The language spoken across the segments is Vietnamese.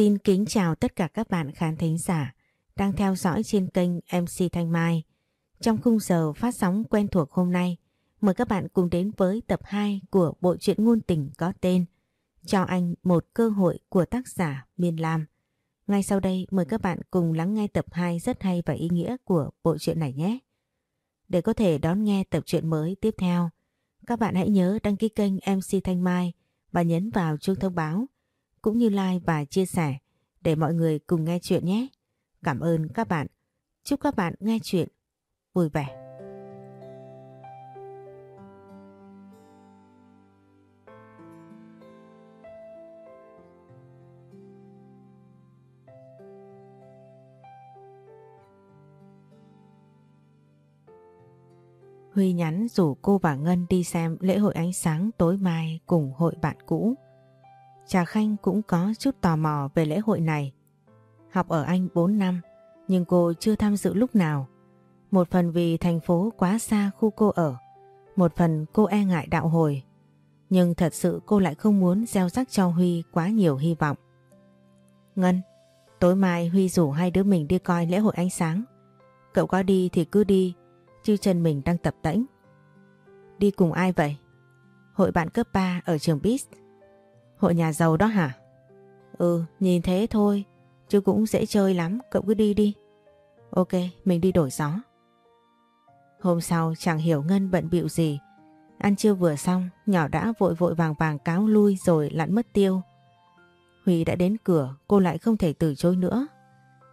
Xin kính chào tất cả các bạn khán thính giả đang theo dõi trên kênh MC Thanh Mai. Trong khung giờ phát sóng quen thuộc hôm nay, mời các bạn cùng đến với tập 2 của bộ truyện ngôn tình có tên Cho anh một cơ hội của tác giả Miên Lam. Ngay sau đây mời các bạn cùng lắng nghe tập 2 rất hay và ý nghĩa của bộ truyện này nhé. Để có thể đón nghe tập truyện mới tiếp theo, các bạn hãy nhớ đăng ký kênh MC Thanh Mai và nhấn vào chuông thông báo cũng như like và chia sẻ để mọi người cùng nghe chuyện nhé. Cảm ơn các bạn. Chúc các bạn nghe chuyện vui vẻ. Huy nhắn rủ cô và Ngân đi xem lễ hội ánh sáng tối mai cùng hội bạn cũ. Trà Khanh cũng có chút tò mò về lễ hội này. Học ở Anh 4 năm, nhưng cô chưa tham dự lúc nào. Một phần vì thành phố quá xa khu cô ở, một phần cô e ngại đạo hồi. Nhưng thật sự cô lại không muốn gieo rắc cho Huy quá nhiều hy vọng. Ngân, tối mai Huy rủ hai đứa mình đi coi lễ hội ánh sáng. Cậu có đi thì cứ đi, chứ chân mình đang tập tễnh. Đi cùng ai vậy? Hội bạn cấp 3 ở trường Beast. Hội nhà giàu đó hả? Ừ, nhìn thế thôi, chứ cũng dễ chơi lắm, cậu cứ đi đi. Ok, mình đi đổi gió. Hôm sau chẳng hiểu Ngân bận bịu gì. Ăn trưa vừa xong, nhỏ đã vội vội vàng vàng cáo lui rồi lặn mất tiêu. Huy đã đến cửa, cô lại không thể từ chối nữa.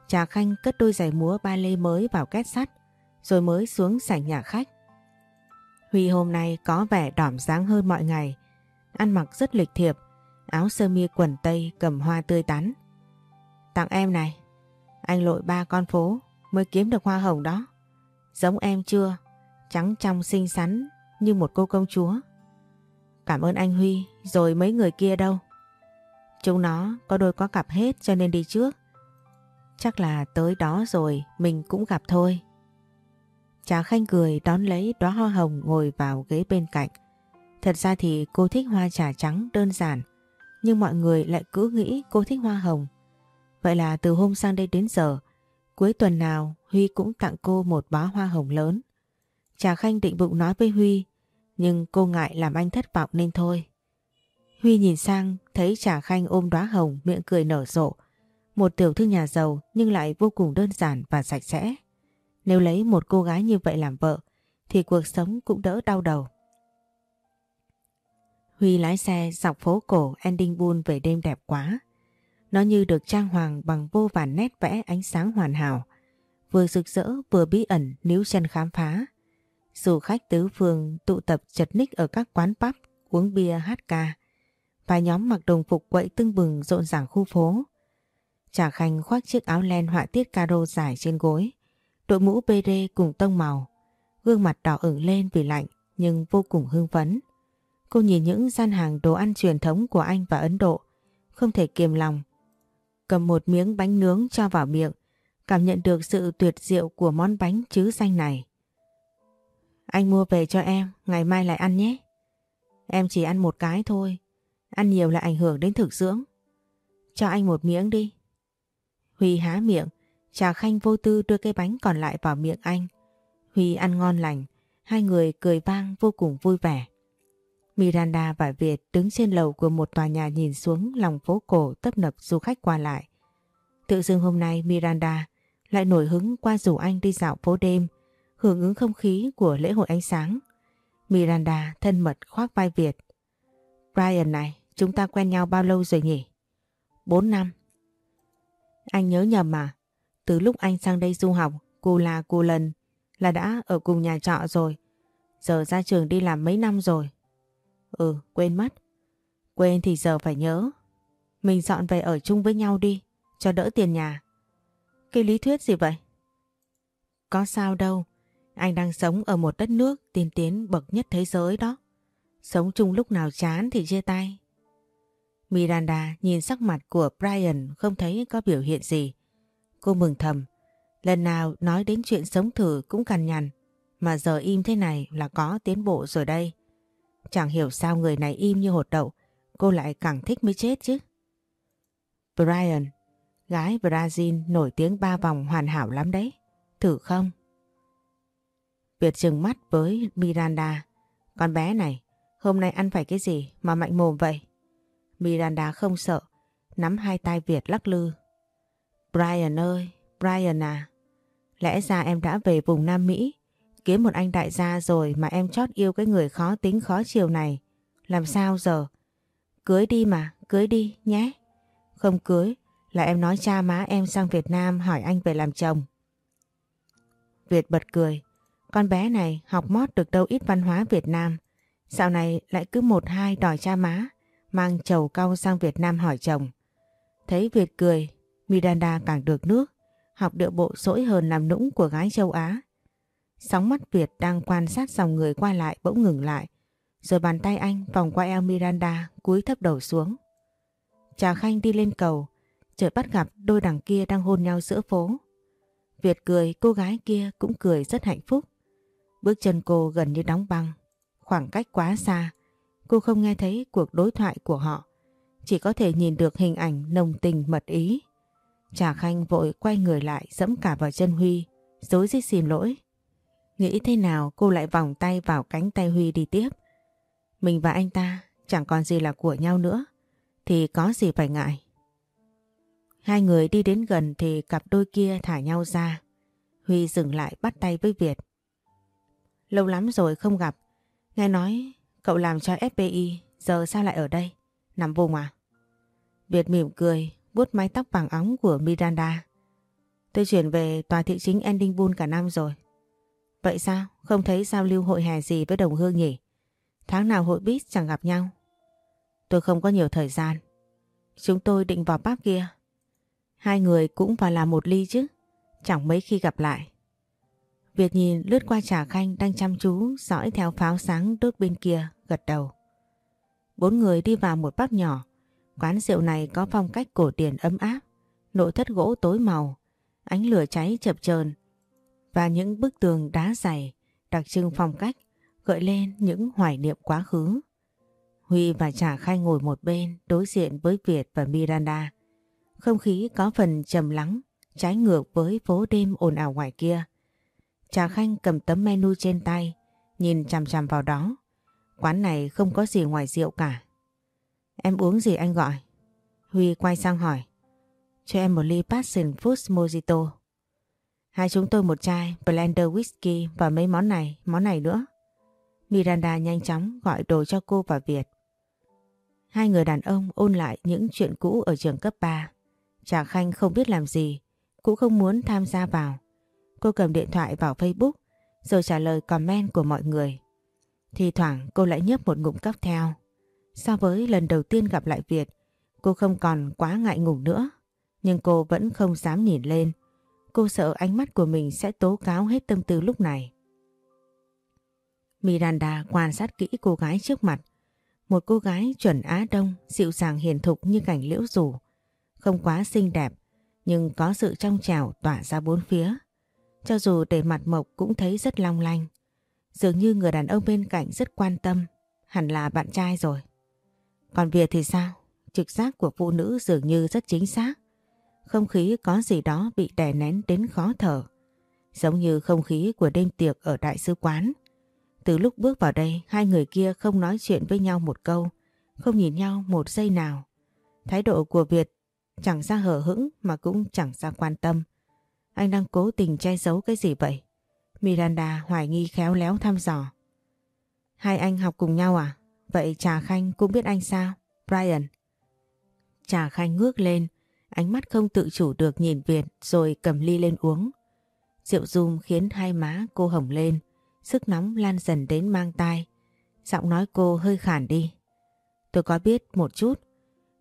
Trà Khanh cất đôi giày múa ba lê mới vào két sắt, rồi mới xuống sảnh nhà khách. Huy hôm nay có vẻ đỏm dáng hơn mọi ngày, ăn mặc rất lịch thiệp, áo sơ mi quần tây cầm hoa tươi tắn. Tặng em này, anh lội ba con phố mới kiếm được hoa hồng đó. Giống em chưa? Trắng trong xinh xắn như một cô công chúa. Cảm ơn anh Huy, rồi mấy người kia đâu? Chúng nó có đôi có cặp hết cho nên đi trước. Chắc là tới đó rồi mình cũng gặp thôi. Trà Khanh cười đón lấy đóa hoa hồng ngồi vào ghế bên cạnh. Thật ra thì cô thích hoa trà trắng đơn giản, nhưng mọi người lại cứ nghĩ cô thích hoa hồng. Vậy là từ hôm sang đây đến giờ, cuối tuần nào Huy cũng tặng cô một bó hoa hồng lớn. Trà Khanh định bụng nói với Huy, nhưng cô ngại làm anh thất vọng nên thôi. Huy nhìn sang thấy Trà Khanh ôm đóa hồng miệng cười nở rộ. Một tiểu thư nhà giàu nhưng lại vô cùng đơn giản và sạch sẽ. Nếu lấy một cô gái như vậy làm vợ thì cuộc sống cũng đỡ đau đầu. Huy lái xe dọc phố cổ Ending Bull về đêm đẹp quá. Nó như được trang hoàng bằng vô vàn nét vẽ ánh sáng hoàn hảo. Vừa rực rỡ vừa bí ẩn níu chân khám phá. Dù khách tứ phương tụ tập chật ních ở các quán pub, uống bia hát ca. Vài nhóm mặc đồng phục quậy tưng bừng rộn ràng khu phố. Trà Khanh khoác chiếc áo len họa tiết caro dài trên gối. Đội mũ bê cùng tông màu. Gương mặt đỏ ửng lên vì lạnh nhưng vô cùng hưng phấn. Cô nhìn những gian hàng đồ ăn truyền thống của Anh và Ấn Độ, không thể kiềm lòng. Cầm một miếng bánh nướng cho vào miệng, cảm nhận được sự tuyệt diệu của món bánh chứ xanh này. Anh mua về cho em, ngày mai lại ăn nhé. Em chỉ ăn một cái thôi, ăn nhiều là ảnh hưởng đến thực dưỡng. Cho anh một miếng đi. Huy há miệng, Trà Khanh vô tư đưa cái bánh còn lại vào miệng anh. Huy ăn ngon lành, hai người cười vang vô cùng vui vẻ. Miranda và Việt đứng trên lầu của một tòa nhà nhìn xuống lòng phố cổ tấp nập du khách qua lại. Tự dưng hôm nay Miranda lại nổi hứng qua rủ anh đi dạo phố đêm, hưởng ứng không khí của lễ hội ánh sáng. Miranda thân mật khoác vai Việt. Brian này, chúng ta quen nhau bao lâu rồi nhỉ? Bốn năm. Anh nhớ nhầm mà, từ lúc anh sang đây du học, cô là cô lần là đã ở cùng nhà trọ rồi. Giờ ra trường đi làm mấy năm rồi, Ừ, quên mất. Quên thì giờ phải nhớ. Mình dọn về ở chung với nhau đi, cho đỡ tiền nhà. Cái lý thuyết gì vậy? Có sao đâu, anh đang sống ở một đất nước tiên tiến bậc nhất thế giới đó. Sống chung lúc nào chán thì chia tay. Miranda nhìn sắc mặt của Brian không thấy có biểu hiện gì. Cô mừng thầm, lần nào nói đến chuyện sống thử cũng cằn nhằn, mà giờ im thế này là có tiến bộ rồi đây. Chẳng hiểu sao người này im như hột đậu, cô lại càng thích mới chết chứ. Brian, Gái Brazil nổi tiếng ba vòng hoàn hảo lắm đấy. Thử không? Việt trừng mắt với Miranda. Con bé này, hôm nay ăn phải cái gì mà mạnh mồm vậy? Miranda không sợ, nắm hai tay Việt lắc lư. Brian ơi, Brian à, lẽ ra em đã về vùng Nam Mỹ, kiếm một anh đại gia rồi mà em chót yêu cái người khó tính khó chiều này. Làm sao giờ? Cưới đi mà, cưới đi nhé. Không cưới là em nói cha má em sang Việt Nam hỏi anh về làm chồng. Việt bật cười. Con bé này học mót được đâu ít văn hóa Việt Nam. Dạo này lại cứ một hai đòi cha má, mang chầu cau sang Việt Nam hỏi chồng. Thấy Việt cười, Miranda càng được nước, học điệu bộ sỗi hơn làm nũng của gái châu Á. Sóng mắt Việt đang quan sát dòng người qua lại bỗng ngừng lại, rồi bàn tay anh vòng qua eo Miranda cúi thấp đầu xuống. Trà Khanh đi lên cầu, chợt bắt gặp đôi đằng kia đang hôn nhau giữa phố. Việt cười, cô gái kia cũng cười rất hạnh phúc. Bước chân cô gần như đóng băng, khoảng cách quá xa, cô không nghe thấy cuộc đối thoại của họ, chỉ có thể nhìn được hình ảnh nồng tình mật ý. Trà Khanh vội quay người lại dẫm cả vào chân Huy, dối rít xin lỗi. Nghĩ thế nào cô lại vòng tay vào cánh tay Huy đi tiếp. Mình và anh ta chẳng còn gì là của nhau nữa, thì có gì phải ngại. Hai người đi đến gần thì cặp đôi kia thả nhau ra. Huy dừng lại bắt tay với Việt. Lâu lắm rồi không gặp. Nghe nói cậu làm cho FPI, giờ sao lại ở đây? Nằm vùng à? Việt mỉm cười, vuốt mái tóc vàng óng của Miranda. Tôi chuyển về tòa thị chính Endingbull cả năm rồi. Vậy sao? Không thấy giao lưu hội hè gì với đồng hương nhỉ? Tháng nào hội biết chẳng gặp nhau. Tôi không có nhiều thời gian. Chúng tôi định vào bác kia. Hai người cũng vào làm một ly chứ. Chẳng mấy khi gặp lại. Việt nhìn lướt qua trà khanh đang chăm chú dõi theo pháo sáng đốt bên kia, gật đầu. Bốn người đi vào một bác nhỏ. Quán rượu này có phong cách cổ điển ấm áp, nội thất gỗ tối màu, ánh lửa cháy chập chờn và những bức tường đá dày đặc trưng phong cách gợi lên những hoài niệm quá khứ. Huy và Trà Khai ngồi một bên đối diện với Việt và Miranda. Không khí có phần trầm lắng, trái ngược với phố đêm ồn ào ngoài kia. Trà Khanh cầm tấm menu trên tay, nhìn chằm chằm vào đó. Quán này không có gì ngoài rượu cả. Em uống gì anh gọi? Huy quay sang hỏi. Cho em một ly Passion Fruit Mojito. Hai chúng tôi một chai Blender Whisky và mấy món này, món này nữa. Miranda nhanh chóng gọi đồ cho cô và Việt. Hai người đàn ông ôn lại những chuyện cũ ở trường cấp 3. Trà Khanh không biết làm gì, cũng không muốn tham gia vào. Cô cầm điện thoại vào Facebook rồi trả lời comment của mọi người. Thì thoảng cô lại nhấp một ngụm cốc theo. So với lần đầu tiên gặp lại Việt, cô không còn quá ngại ngùng nữa. Nhưng cô vẫn không dám nhìn lên. Cô sợ ánh mắt của mình sẽ tố cáo hết tâm tư lúc này. Miranda quan sát kỹ cô gái trước mặt. Một cô gái chuẩn Á Đông, dịu dàng hiền thục như cảnh liễu rủ. Không quá xinh đẹp, nhưng có sự trong trào tỏa ra bốn phía. Cho dù để mặt mộc cũng thấy rất long lanh. Dường như người đàn ông bên cạnh rất quan tâm, hẳn là bạn trai rồi. Còn Việt thì sao? Trực giác của phụ nữ dường như rất chính xác. Không khí có gì đó bị đè nén đến khó thở. Giống như không khí của đêm tiệc ở đại sứ quán. Từ lúc bước vào đây, hai người kia không nói chuyện với nhau một câu, không nhìn nhau một giây nào. Thái độ của Việt chẳng ra hở hững mà cũng chẳng ra quan tâm. Anh đang cố tình che giấu cái gì vậy? Miranda hoài nghi khéo léo thăm dò. Hai anh học cùng nhau à? Vậy Trà Khanh cũng biết anh sao? Brian. Trà Khanh ngước lên, ánh mắt không tự chủ được nhìn Việt rồi cầm ly lên uống. Rượu rùm khiến hai má cô hồng lên, sức nóng lan dần đến mang tai. Giọng nói cô hơi khản đi. Tôi có biết một chút,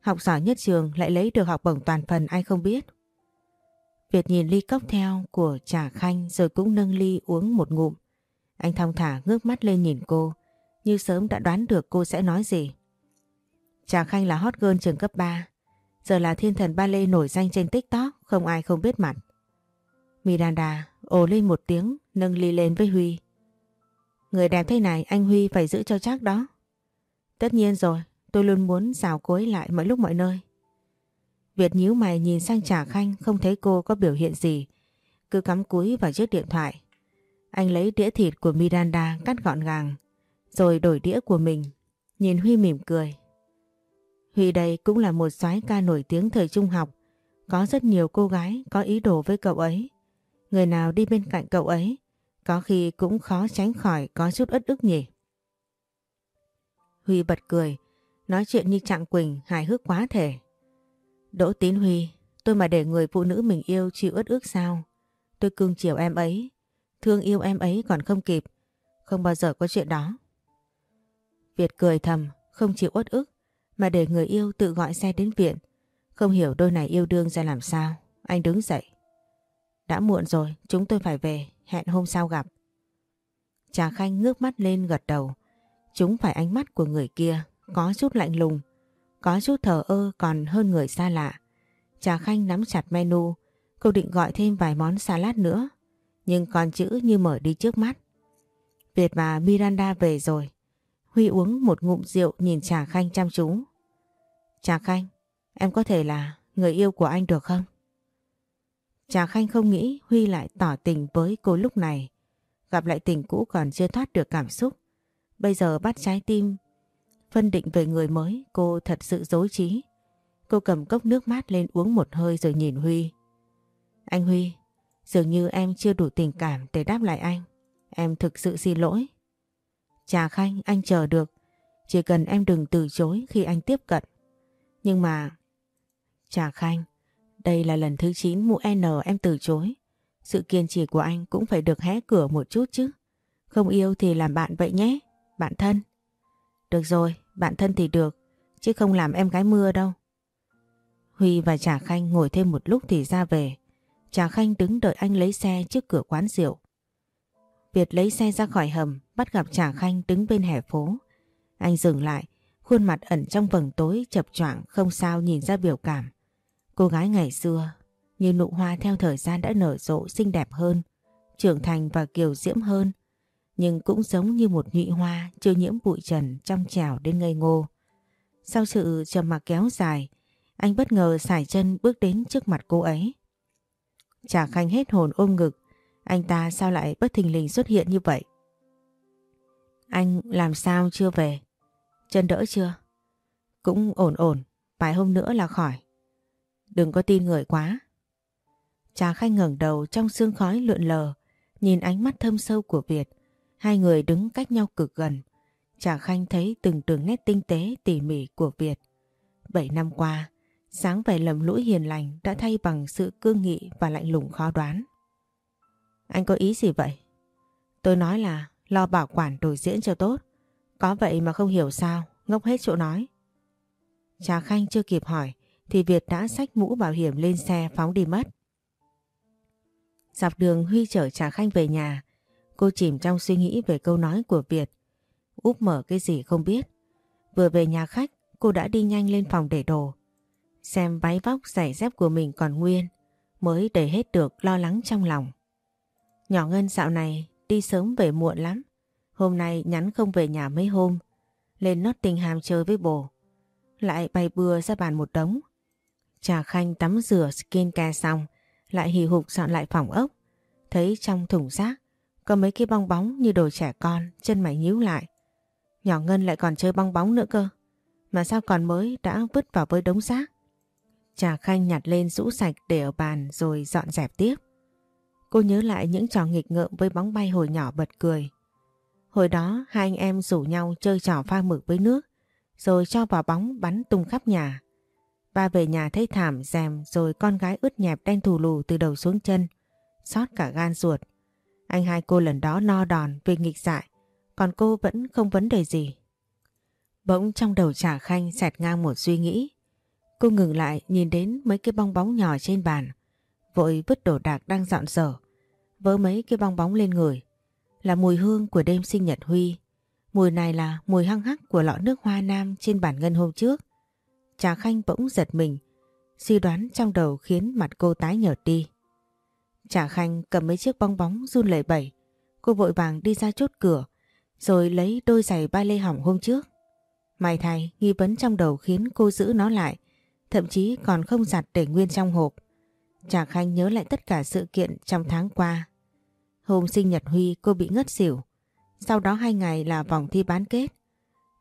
học giỏi nhất trường lại lấy được học bổng toàn phần ai không biết. Việt nhìn ly cốc theo của trà khanh rồi cũng nâng ly uống một ngụm. Anh thong thả ngước mắt lên nhìn cô, như sớm đã đoán được cô sẽ nói gì. Trà khanh là hot girl trường cấp 3, giờ là thiên thần ba lê nổi danh trên TikTok, không ai không biết mặt. Miranda ồ lên một tiếng, nâng ly lên với Huy. Người đẹp thế này anh Huy phải giữ cho chắc đó. Tất nhiên rồi, tôi luôn muốn rào cối lại mọi lúc mọi nơi. Việt nhíu mày nhìn sang Trà Khanh không thấy cô có biểu hiện gì. Cứ cắm cúi vào chiếc điện thoại. Anh lấy đĩa thịt của Miranda cắt gọn gàng. Rồi đổi đĩa của mình. Nhìn Huy mỉm cười. Huy đây cũng là một soái ca nổi tiếng thời trung học. Có rất nhiều cô gái có ý đồ với cậu ấy. Người nào đi bên cạnh cậu ấy có khi cũng khó tránh khỏi có chút ất ức nhỉ. Huy bật cười, nói chuyện như Trạng Quỳnh hài hước quá thể. Đỗ Tín Huy, tôi mà để người phụ nữ mình yêu chịu ất ức sao? Tôi cưng chiều em ấy, thương yêu em ấy còn không kịp, không bao giờ có chuyện đó. Việt cười thầm, không chịu uất ức, mà để người yêu tự gọi xe đến viện. Không hiểu đôi này yêu đương ra làm sao. Anh đứng dậy. Đã muộn rồi, chúng tôi phải về, hẹn hôm sau gặp. Trà Khanh ngước mắt lên gật đầu. Chúng phải ánh mắt của người kia, có chút lạnh lùng, có chút thờ ơ còn hơn người xa lạ. Trà Khanh nắm chặt menu, cô định gọi thêm vài món salad nữa, nhưng còn chữ như mở đi trước mắt. Việt và Miranda về rồi. Huy uống một ngụm rượu nhìn Trà Khanh chăm chú. Trà Khanh, em có thể là người yêu của anh được không? Trà Khanh không nghĩ Huy lại tỏ tình với cô lúc này. Gặp lại tình cũ còn chưa thoát được cảm xúc. Bây giờ bắt trái tim. Phân định về người mới cô thật sự dối trí. Cô cầm cốc nước mát lên uống một hơi rồi nhìn Huy. Anh Huy, dường như em chưa đủ tình cảm để đáp lại anh. Em thực sự xin lỗi. Trà Khanh anh chờ được. Chỉ cần em đừng từ chối khi anh tiếp cận. Nhưng mà... Trà Khanh, đây là lần thứ 9 mụ N em từ chối. Sự kiên trì của anh cũng phải được hé cửa một chút chứ. Không yêu thì làm bạn vậy nhé, bạn thân. Được rồi, bạn thân thì được, chứ không làm em gái mưa đâu. Huy và Trà Khanh ngồi thêm một lúc thì ra về. Trà Khanh đứng đợi anh lấy xe trước cửa quán rượu. Việt lấy xe ra khỏi hầm, bắt gặp Trà Khanh đứng bên hè phố. Anh dừng lại, khuôn mặt ẩn trong vầng tối chập choạng không sao nhìn ra biểu cảm. Cô gái ngày xưa, như nụ hoa theo thời gian đã nở rộ xinh đẹp hơn, trưởng thành và kiều diễm hơn, nhưng cũng giống như một nhụy hoa chưa nhiễm bụi trần trong trào đến ngây ngô. Sau sự trầm mặc kéo dài, anh bất ngờ xài chân bước đến trước mặt cô ấy. Trà Khanh hết hồn ôm ngực, anh ta sao lại bất thình lình xuất hiện như vậy? Anh làm sao chưa về? Chân đỡ chưa? Cũng ổn ổn, vài hôm nữa là khỏi. Đừng có tin người quá. Trà Khanh ngẩng đầu trong sương khói lượn lờ, nhìn ánh mắt thâm sâu của Việt. Hai người đứng cách nhau cực gần. Trà Khanh thấy từng đường nét tinh tế tỉ mỉ của Việt. Bảy năm qua, sáng vẻ lầm lũi hiền lành đã thay bằng sự cương nghị và lạnh lùng khó đoán. Anh có ý gì vậy? Tôi nói là lo bảo quản đổi diễn cho tốt. Có vậy mà không hiểu sao, ngốc hết chỗ nói. Trà Khanh chưa kịp hỏi thì Việt đã xách mũ bảo hiểm lên xe phóng đi mất. Dọc đường Huy chở Trà Khanh về nhà, cô chìm trong suy nghĩ về câu nói của Việt. Úp mở cái gì không biết. Vừa về nhà khách, cô đã đi nhanh lên phòng để đồ. Xem váy vóc giày dép của mình còn nguyên, mới đầy hết được lo lắng trong lòng. Nhỏ Ngân dạo này đi sớm về muộn lắm. Hôm nay nhắn không về nhà mấy hôm. Lên Nottingham chơi với bồ. Lại bày bừa ra bàn một đống. Trà Khanh tắm rửa skin care xong. Lại hì hục dọn lại phòng ốc. Thấy trong thùng rác, có mấy cái bong bóng như đồ trẻ con. Chân mày nhíu lại. Nhỏ Ngân lại còn chơi bong bóng nữa cơ. Mà sao còn mới đã vứt vào với đống rác. Trà Khanh nhặt lên rũ sạch để ở bàn rồi dọn dẹp tiếp. Cô nhớ lại những trò nghịch ngợm với bóng bay hồi nhỏ bật cười. Hồi đó hai anh em rủ nhau chơi trò pha mực với nước, rồi cho vào bóng bắn tung khắp nhà. Ba về nhà thấy thảm rèm rồi con gái ướt nhẹp đen thù lù từ đầu xuống chân, xót cả gan ruột. Anh hai cô lần đó no đòn vì nghịch dại, còn cô vẫn không vấn đề gì. Bỗng trong đầu trả khanh xẹt ngang một suy nghĩ. Cô ngừng lại nhìn đến mấy cái bong bóng nhỏ trên bàn, vội vứt đồ đạc đang dọn dở, vỡ mấy cái bong bóng lên người. Là mùi hương của đêm sinh nhật Huy. Mùi này là mùi hăng hắc của lọ nước hoa nam trên bản ngân hôm trước. Trà Khanh bỗng giật mình, suy đoán trong đầu khiến mặt cô tái nhợt đi. Trà Khanh cầm mấy chiếc bong bóng run lẩy bẩy, cô vội vàng đi ra chốt cửa, rồi lấy đôi giày ba lê hỏng hôm trước. May thay, nghi vấn trong đầu khiến cô giữ nó lại thậm chí còn không giặt để nguyên trong hộp. Trà Khanh nhớ lại tất cả sự kiện trong tháng qua. Hôm sinh nhật Huy cô bị ngất xỉu. Sau đó hai ngày là vòng thi bán kết.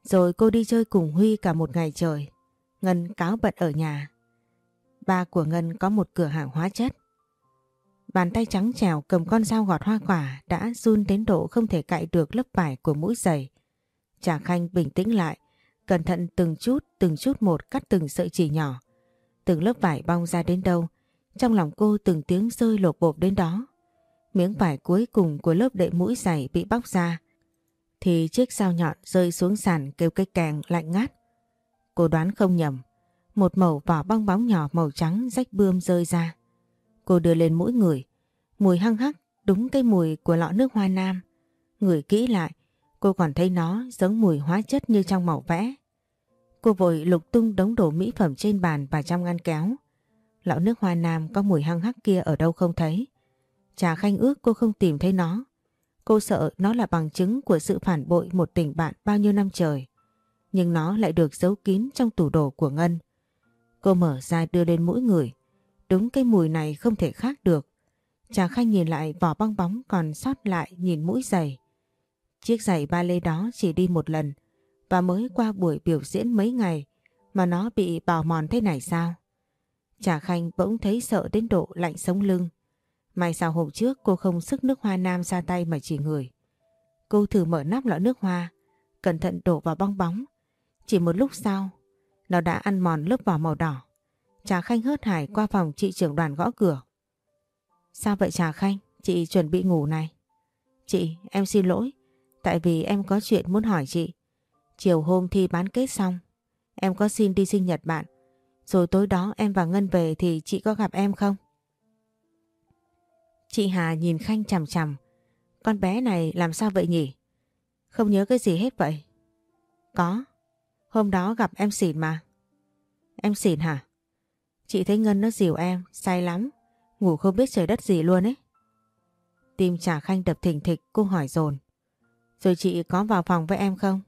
Rồi cô đi chơi cùng Huy cả một ngày trời. Ngân cáo bận ở nhà. Ba của Ngân có một cửa hàng hóa chất. Bàn tay trắng trèo cầm con dao gọt hoa quả đã run đến độ không thể cạy được lớp vải của mũi giày. Trà Khanh bình tĩnh lại, cẩn thận từng chút từng chút một cắt từng sợi chỉ nhỏ. Từng lớp vải bong ra đến đâu, trong lòng cô từng tiếng rơi lột bột đến đó. Miếng vải cuối cùng của lớp đệm mũi dày bị bóc ra, thì chiếc dao nhọn rơi xuống sàn kêu cây càng lạnh ngắt. Cô đoán không nhầm, một mẩu vỏ bong bóng nhỏ màu trắng rách bươm rơi ra. Cô đưa lên mũi người, mùi hăng hắc đúng cái mùi của lọ nước hoa nam. Ngửi kỹ lại, cô còn thấy nó giống mùi hóa chất như trong màu vẽ. Cô vội lục tung đống đồ mỹ phẩm trên bàn và trong ngăn kéo. Lọ nước hoa nam có mùi hăng hắc kia ở đâu không thấy. Trà khanh ước cô không tìm thấy nó. Cô sợ nó là bằng chứng của sự phản bội một tình bạn bao nhiêu năm trời. Nhưng nó lại được giấu kín trong tủ đồ của Ngân. Cô mở ra đưa lên mũi người. Đúng cái mùi này không thể khác được. Trà khanh nhìn lại vỏ bong bóng còn sót lại nhìn mũi giày. Chiếc giày ba lê đó chỉ đi một lần và mới qua buổi biểu diễn mấy ngày mà nó bị bào mòn thế này sao? Trà Khanh bỗng thấy sợ đến độ lạnh sống lưng. May sao hôm trước cô không sức nước hoa nam ra tay mà chỉ người. Cô thử mở nắp lọ nước hoa, cẩn thận đổ vào bong bóng. Chỉ một lúc sau, nó đã ăn mòn lớp vỏ màu đỏ. Trà Khanh hớt hải qua phòng chị trưởng đoàn gõ cửa. Sao vậy Trà Khanh? Chị chuẩn bị ngủ này. Chị, em xin lỗi. Tại vì em có chuyện muốn hỏi chị. Chiều hôm thi bán kết xong, em có xin đi sinh nhật bạn. Rồi tối đó em và Ngân về thì chị có gặp em không? Chị Hà nhìn Khanh chằm chằm. Con bé này làm sao vậy nhỉ? Không nhớ cái gì hết vậy? Có. Hôm đó gặp em xỉn mà. Em xỉn hả? Chị thấy Ngân nó dìu em, say lắm. Ngủ không biết trời đất gì luôn ấy. Tim trả Khanh đập thình thịch, cô hỏi dồn Rồi chị có vào phòng với em không?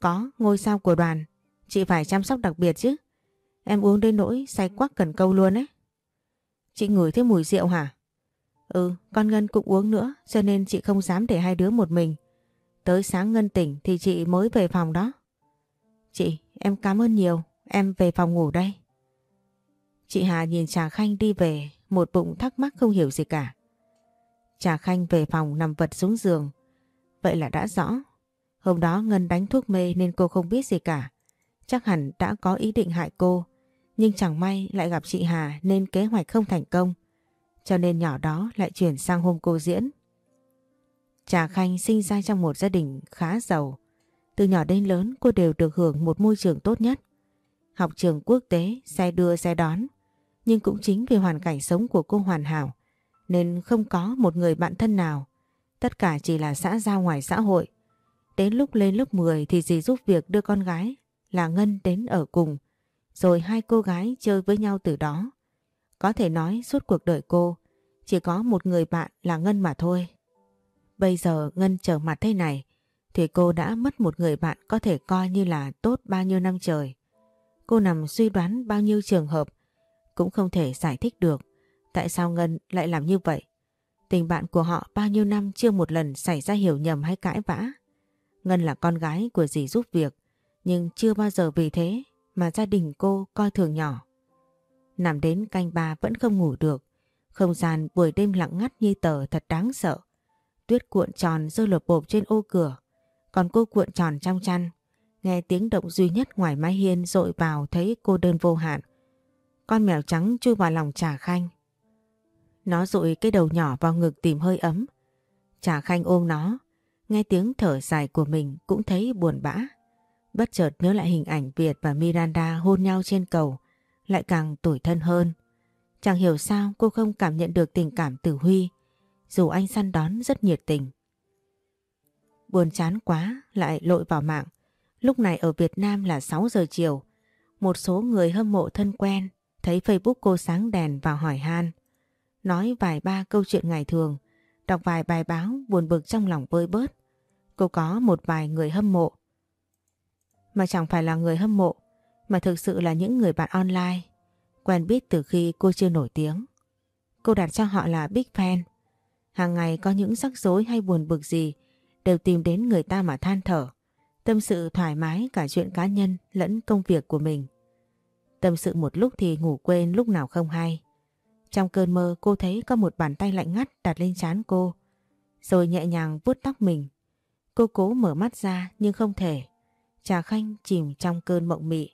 Có, ngôi sao của đoàn. Chị phải chăm sóc đặc biệt chứ. Em uống đến nỗi say quắc cần câu luôn ấy. Chị ngửi thấy mùi rượu hả? Ừ, con Ngân cũng uống nữa cho nên chị không dám để hai đứa một mình. Tới sáng Ngân tỉnh thì chị mới về phòng đó. Chị, em cảm ơn nhiều. Em về phòng ngủ đây. Chị Hà nhìn Trà Khanh đi về, một bụng thắc mắc không hiểu gì cả. Trà Khanh về phòng nằm vật xuống giường. Vậy là đã rõ. Hôm đó Ngân đánh thuốc mê nên cô không biết gì cả. Chắc hẳn đã có ý định hại cô. Nhưng chẳng may lại gặp chị Hà nên kế hoạch không thành công. Cho nên nhỏ đó lại chuyển sang hôm cô diễn. Trà Khanh sinh ra trong một gia đình khá giàu. Từ nhỏ đến lớn cô đều được hưởng một môi trường tốt nhất. Học trường quốc tế, xe đưa xe đón. Nhưng cũng chính vì hoàn cảnh sống của cô hoàn hảo nên không có một người bạn thân nào. Tất cả chỉ là xã giao ngoài xã hội. Đến lúc lên lớp 10 thì dì giúp việc đưa con gái là Ngân đến ở cùng. Rồi hai cô gái chơi với nhau từ đó. Có thể nói suốt cuộc đời cô, chỉ có một người bạn là Ngân mà thôi. Bây giờ Ngân trở mặt thế này, thì cô đã mất một người bạn có thể coi như là tốt bao nhiêu năm trời. Cô nằm suy đoán bao nhiêu trường hợp, cũng không thể giải thích được tại sao Ngân lại làm như vậy. Tình bạn của họ bao nhiêu năm chưa một lần xảy ra hiểu nhầm hay cãi vã. Ngân là con gái của dì giúp việc, nhưng chưa bao giờ vì thế mà gia đình cô coi thường nhỏ. Nằm đến canh ba vẫn không ngủ được. Không gian buổi đêm lặng ngắt như tờ thật đáng sợ. Tuyết cuộn tròn rơi lột bộp trên ô cửa. Còn cô cuộn tròn trong chăn. Nghe tiếng động duy nhất ngoài mái hiên rội vào thấy cô đơn vô hạn. Con mèo trắng chui vào lòng trà khanh. Nó rụi cái đầu nhỏ vào ngực tìm hơi ấm. Trà khanh ôm nó. Nghe tiếng thở dài của mình cũng thấy buồn bã. Bất chợt nhớ lại hình ảnh Việt và Miranda hôn nhau trên cầu. Lại càng tủi thân hơn. Chẳng hiểu sao cô không cảm nhận được tình cảm từ Huy. Dù anh săn đón rất nhiệt tình. Buồn chán quá lại lội vào mạng. Lúc này ở Việt Nam là 6 giờ chiều. Một số người hâm mộ thân quen thấy Facebook cô sáng đèn vào hỏi han. Nói vài ba câu chuyện ngày thường, đọc vài bài báo buồn bực trong lòng vơi bớt. Cô có một vài người hâm mộ. Mà chẳng phải là người hâm mộ, mà thực sự là những người bạn online, quen biết từ khi cô chưa nổi tiếng. Cô đặt cho họ là Big Fan. Hàng ngày có những rắc rối hay buồn bực gì đều tìm đến người ta mà than thở. Tâm sự thoải mái cả chuyện cá nhân lẫn công việc của mình. Tâm sự một lúc thì ngủ quên lúc nào không hay. Trong cơn mơ cô thấy có một bàn tay lạnh ngắt đặt lên trán cô. Rồi nhẹ nhàng vuốt tóc mình. Cô cố mở mắt ra nhưng không thể. Trà Khanh chìm trong cơn mộng mị.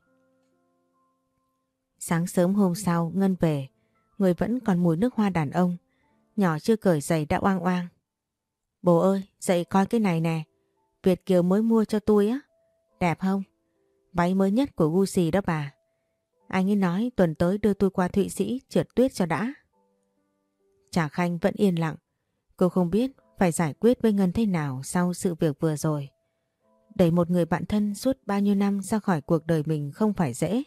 Sáng sớm hôm sau Ngân về. Người vẫn còn mùi nước hoa đàn ông. Nhỏ chưa cởi giày đã oang oang. Bố ơi, dậy coi cái này nè. Việt Kiều mới mua cho tôi á. Đẹp không? Váy mới nhất của Gucci đó bà. Anh ấy nói tuần tới đưa tôi qua Thụy Sĩ trượt tuyết cho đã. Trà Khanh vẫn yên lặng. Cô không biết phải giải quyết với Ngân thế nào sau sự việc vừa rồi. Đẩy một người bạn thân suốt bao nhiêu năm ra khỏi cuộc đời mình không phải dễ.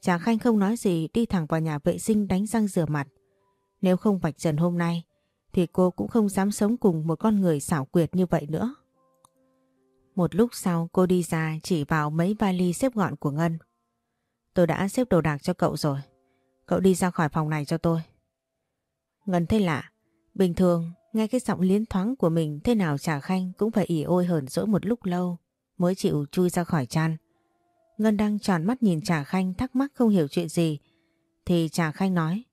Trà Khanh không nói gì đi thẳng vào nhà vệ sinh đánh răng rửa mặt. Nếu không vạch trần hôm nay thì cô cũng không dám sống cùng một con người xảo quyệt như vậy nữa. Một lúc sau cô đi ra chỉ vào mấy vali xếp gọn của Ngân. Tôi đã xếp đồ đạc cho cậu rồi. Cậu đi ra khỏi phòng này cho tôi. Ngân thấy lạ. Bình thường, nghe cái giọng liến thoáng của mình thế nào Trà Khanh cũng phải ỉ ôi hờn dỗi một lúc lâu mới chịu chui ra khỏi chăn. Ngân đang tròn mắt nhìn Trà Khanh thắc mắc không hiểu chuyện gì. Thì Trà Khanh nói.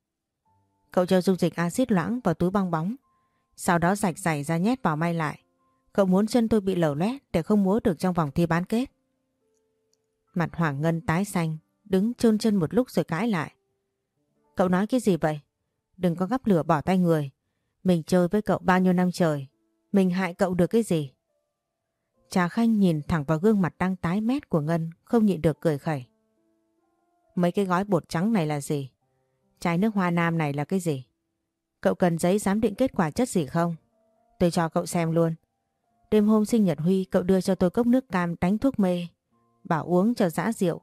Cậu cho dung dịch axit loãng vào túi bong bóng. Sau đó rạch rảy ra nhét vào may lại. Cậu muốn chân tôi bị lở loét để không múa được trong vòng thi bán kết. Mặt Hoàng Ngân tái xanh, đứng chôn chân một lúc rồi cãi lại. Cậu nói cái gì vậy? Đừng có gắp lửa bỏ tay người. Mình chơi với cậu bao nhiêu năm trời. Mình hại cậu được cái gì? Trà Khanh nhìn thẳng vào gương mặt đang tái mét của Ngân, không nhịn được cười khẩy. Mấy cái gói bột trắng này là gì? Chai nước hoa nam này là cái gì? Cậu cần giấy giám định kết quả chất gì không? Tôi cho cậu xem luôn. Đêm hôm sinh nhật Huy cậu đưa cho tôi cốc nước cam đánh thuốc mê. Bảo uống cho dã rượu.